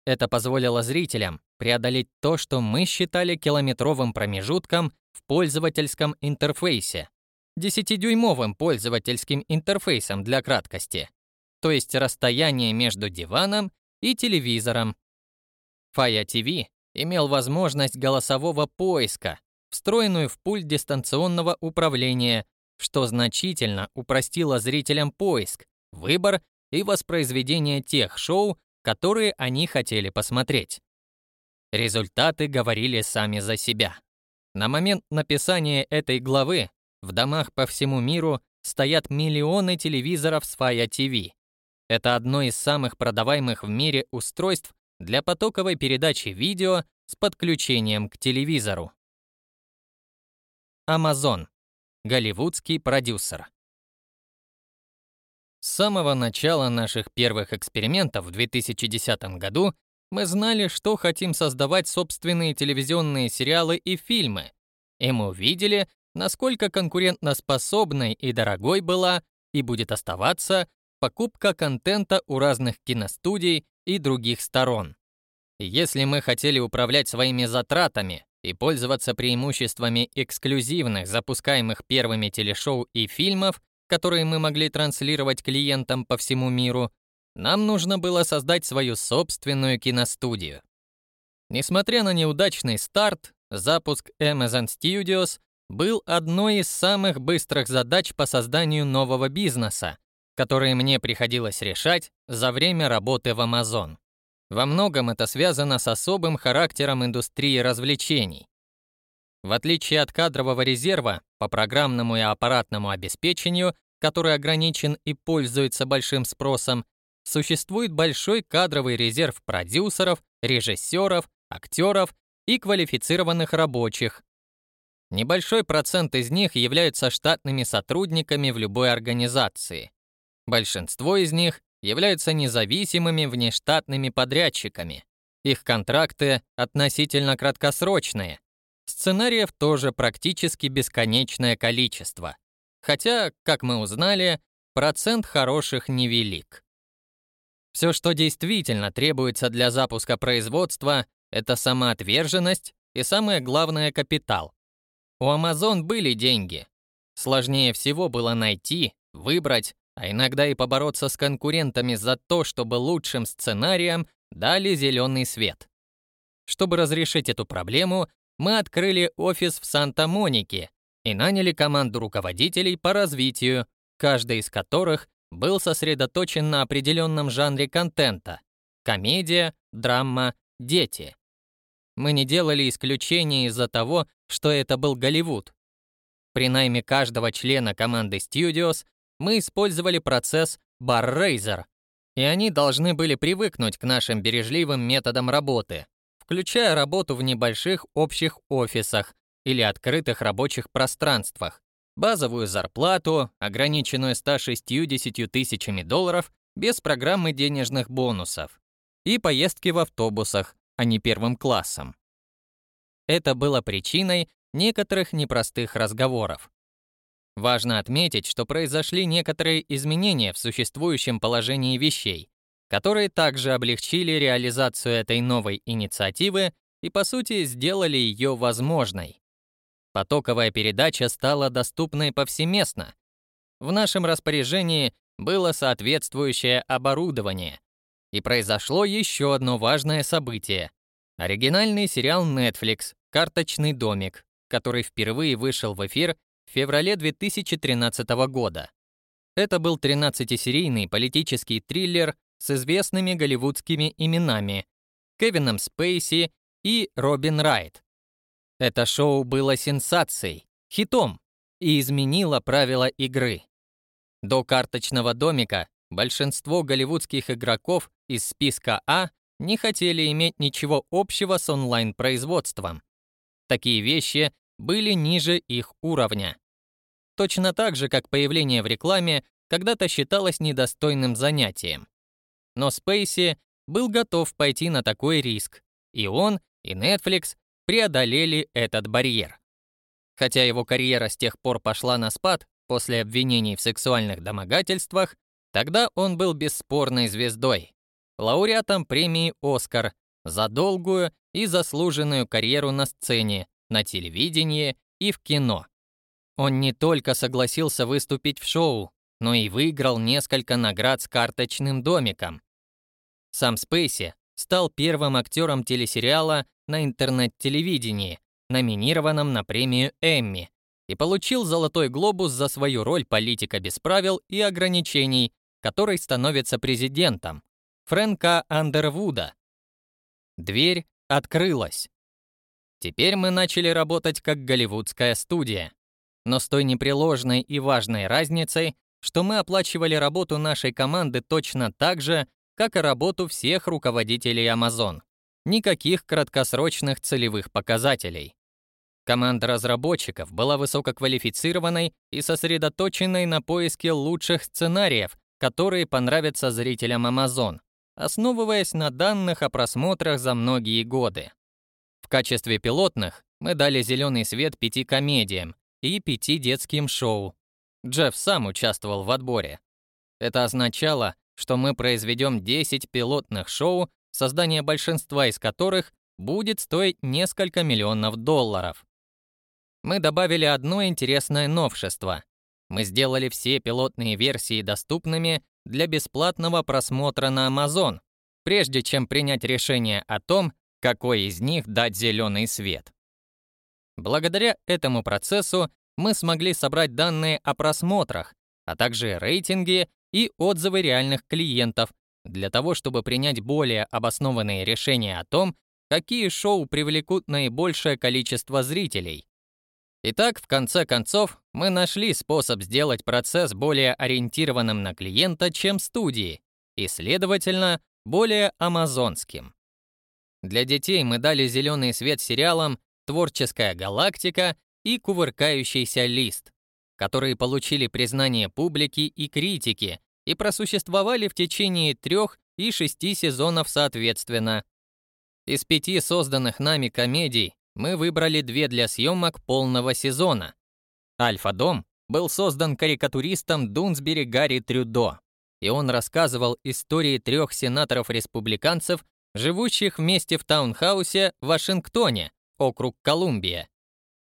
Это позволило зрителям преодолеть то, что мы считали километровым промежутком в пользовательском интерфейсе. 10-дюймовым пользовательским интерфейсом для краткости то есть расстояние между диваном и телевизором. Fire TV имел возможность голосового поиска, встроенную в пульт дистанционного управления, что значительно упростило зрителям поиск, выбор и воспроизведение тех шоу, которые они хотели посмотреть. Результаты говорили сами за себя. На момент написания этой главы в домах по всему миру стоят миллионы телевизоров с Fire TV. Это одно из самых продаваемых в мире устройств для потоковой передачи видео с подключением к телевизору. Amazon. Голливудский продюсер. С самого начала наших первых экспериментов в 2010 году мы знали, что хотим создавать собственные телевизионные сериалы и фильмы, и мы увидели, насколько конкурентоспособной и дорогой была и будет оставаться покупка контента у разных киностудий и других сторон. Если мы хотели управлять своими затратами и пользоваться преимуществами эксклюзивных, запускаемых первыми телешоу и фильмов, которые мы могли транслировать клиентам по всему миру, нам нужно было создать свою собственную киностудию. Несмотря на неудачный старт, запуск Amazon Studios был одной из самых быстрых задач по созданию нового бизнеса, которые мне приходилось решать за время работы в Amazon. Во многом это связано с особым характером индустрии развлечений. В отличие от кадрового резерва по программному и аппаратному обеспечению, который ограничен и пользуется большим спросом, существует большой кадровый резерв продюсеров, режиссеров, актеров и квалифицированных рабочих. Небольшой процент из них являются штатными сотрудниками в любой организации. Большинство из них являются независимыми внештатными подрядчиками. Их контракты относительно краткосрочные. Сценариев тоже практически бесконечное количество. Хотя, как мы узнали, процент хороших невелик. Все, что действительно требуется для запуска производства, это самоотверженность и, самое главное, капитал. У Amazon были деньги, Сложнее всего было найти, выбрать, а иногда и побороться с конкурентами за то, чтобы лучшим сценариям дали зеленый свет. Чтобы разрешить эту проблему, мы открыли офис в Санта-Монике и наняли команду руководителей по развитию, каждый из которых был сосредоточен на определенном жанре контента – комедия, драма, дети. Мы не делали исключения из-за того, что это был Голливуд. При найме каждого члена команды Studios мы использовали процесс Bar и они должны были привыкнуть к нашим бережливым методам работы, включая работу в небольших общих офисах или открытых рабочих пространствах, базовую зарплату, ограниченную 160 тысячами долларов без программы денежных бонусов, и поездки в автобусах, а не первым классом. Это было причиной некоторых непростых разговоров. Важно отметить, что произошли некоторые изменения в существующем положении вещей, которые также облегчили реализацию этой новой инициативы и, по сути, сделали ее возможной. Потоковая передача стала доступной повсеместно. В нашем распоряжении было соответствующее оборудование. И произошло еще одно важное событие. Оригинальный сериал Netflix «Карточный домик», который впервые вышел в эфир феврале 2013 года. Это был 13-серийный политический триллер с известными голливудскими именами Кевином Спейси и Робин Райт. Это шоу было сенсацией, хитом и изменило правила игры. До карточного домика большинство голливудских игроков из списка А не хотели иметь ничего общего с онлайн-производством. Такие вещи были ниже их уровня. Точно так же, как появление в рекламе когда-то считалось недостойным занятием. Но Спейси был готов пойти на такой риск, и он, и Netflix преодолели этот барьер. Хотя его карьера с тех пор пошла на спад после обвинений в сексуальных домогательствах, тогда он был бесспорной звездой, лауреатом премии «Оскар» за долгую и заслуженную карьеру на сцене, на телевидении и в кино. Он не только согласился выступить в шоу, но и выиграл несколько наград с карточным домиком. Сам Спейси стал первым актером телесериала на интернет-телевидении, номинированном на премию Эмми, и получил «Золотой глобус» за свою роль политика без правил и ограничений, который становится президентом, Фрэнка Андервуда. Дверь открылась. Теперь мы начали работать как голливудская студия, но с той непреложной и важной разницей, что мы оплачивали работу нашей команды точно так же, как и работу всех руководителей Amazon. Никаких краткосрочных целевых показателей. Команда разработчиков была высококвалифицированной и сосредоточенной на поиске лучших сценариев, которые понравятся зрителям Amazon, основываясь на данных о просмотрах за многие годы. Качестве пилотных мы дали зеленый свет пяти комедиям и пяти детским шоу. Джефф сам участвовал в отборе. Это означало, что мы произведем 10 пилотных шоу, создание большинства из которых будет стоить несколько миллионов долларов. Мы добавили одно интересное новшество. Мы сделали все пилотные версии доступными для бесплатного просмотра на Amazon, прежде чем принять решение о том, какой из них дать зеленый свет. Благодаря этому процессу мы смогли собрать данные о просмотрах, а также рейтинги и отзывы реальных клиентов для того, чтобы принять более обоснованные решения о том, какие шоу привлекут наибольшее количество зрителей. Итак, в конце концов, мы нашли способ сделать процесс более ориентированным на клиента, чем студии, и, следовательно, более амазонским. Для детей мы дали зеленый свет сериалам «Творческая галактика» и «Кувыркающийся лист», которые получили признание публики и критики и просуществовали в течение трех и шести сезонов соответственно. Из пяти созданных нами комедий мы выбрали две для съемок полного сезона. «Альфа-дом» был создан карикатуристом Дунсбери Гарри Трюдо, и он рассказывал истории трех сенаторов-республиканцев живущих вместе в таунхаусе в Вашингтоне, округ Колумбия.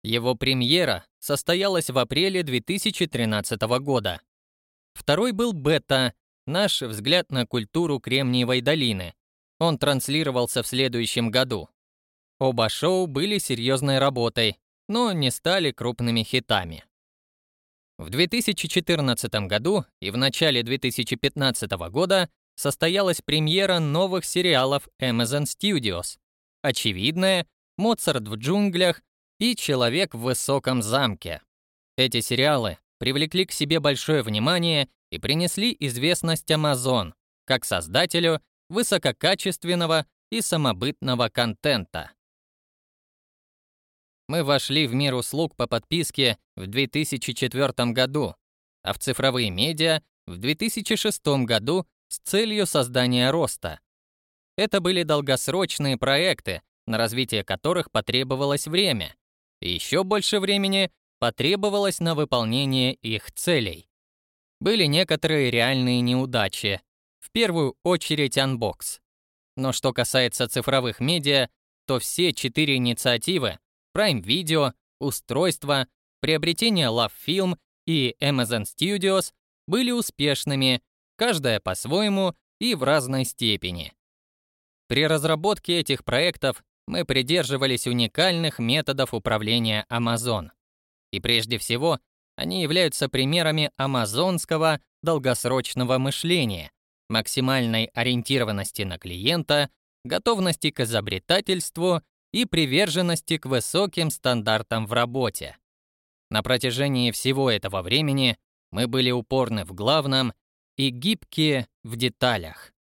Его премьера состоялась в апреле 2013 года. Второй был «Бета», наш взгляд на культуру Кремниевой долины. Он транслировался в следующем году. Оба шоу были серьезной работой, но не стали крупными хитами. В 2014 году и в начале 2015 года состоялась премьера новых сериалов Amazon Studios. Очевидное, Моцарт в джунглях и Человек в высоком замке. Эти сериалы привлекли к себе большое внимание и принесли известность Amazon как создателю высококачественного и самобытного контента. Мы вошли в мир услуг по подписке в 2004 году, а в цифровые медиа в 2006 году с целью создания роста. Это были долгосрочные проекты, на развитие которых потребовалось время. И еще больше времени потребовалось на выполнение их целей. Были некоторые реальные неудачи, в первую очередь Unbox. Но что касается цифровых медиа, то все четыре инициативы Prime Video, устройства, приобретение Love Film и Amazon Studios были успешными, каждая по-своему и в разной степени. При разработке этих проектов мы придерживались уникальных методов управления Amazon. И прежде всего, они являются примерами амазонского долгосрочного мышления, максимальной ориентированности на клиента, готовности к изобретательству и приверженности к высоким стандартам в работе. На протяжении всего этого времени мы были упорны в главном и гибкие в деталях.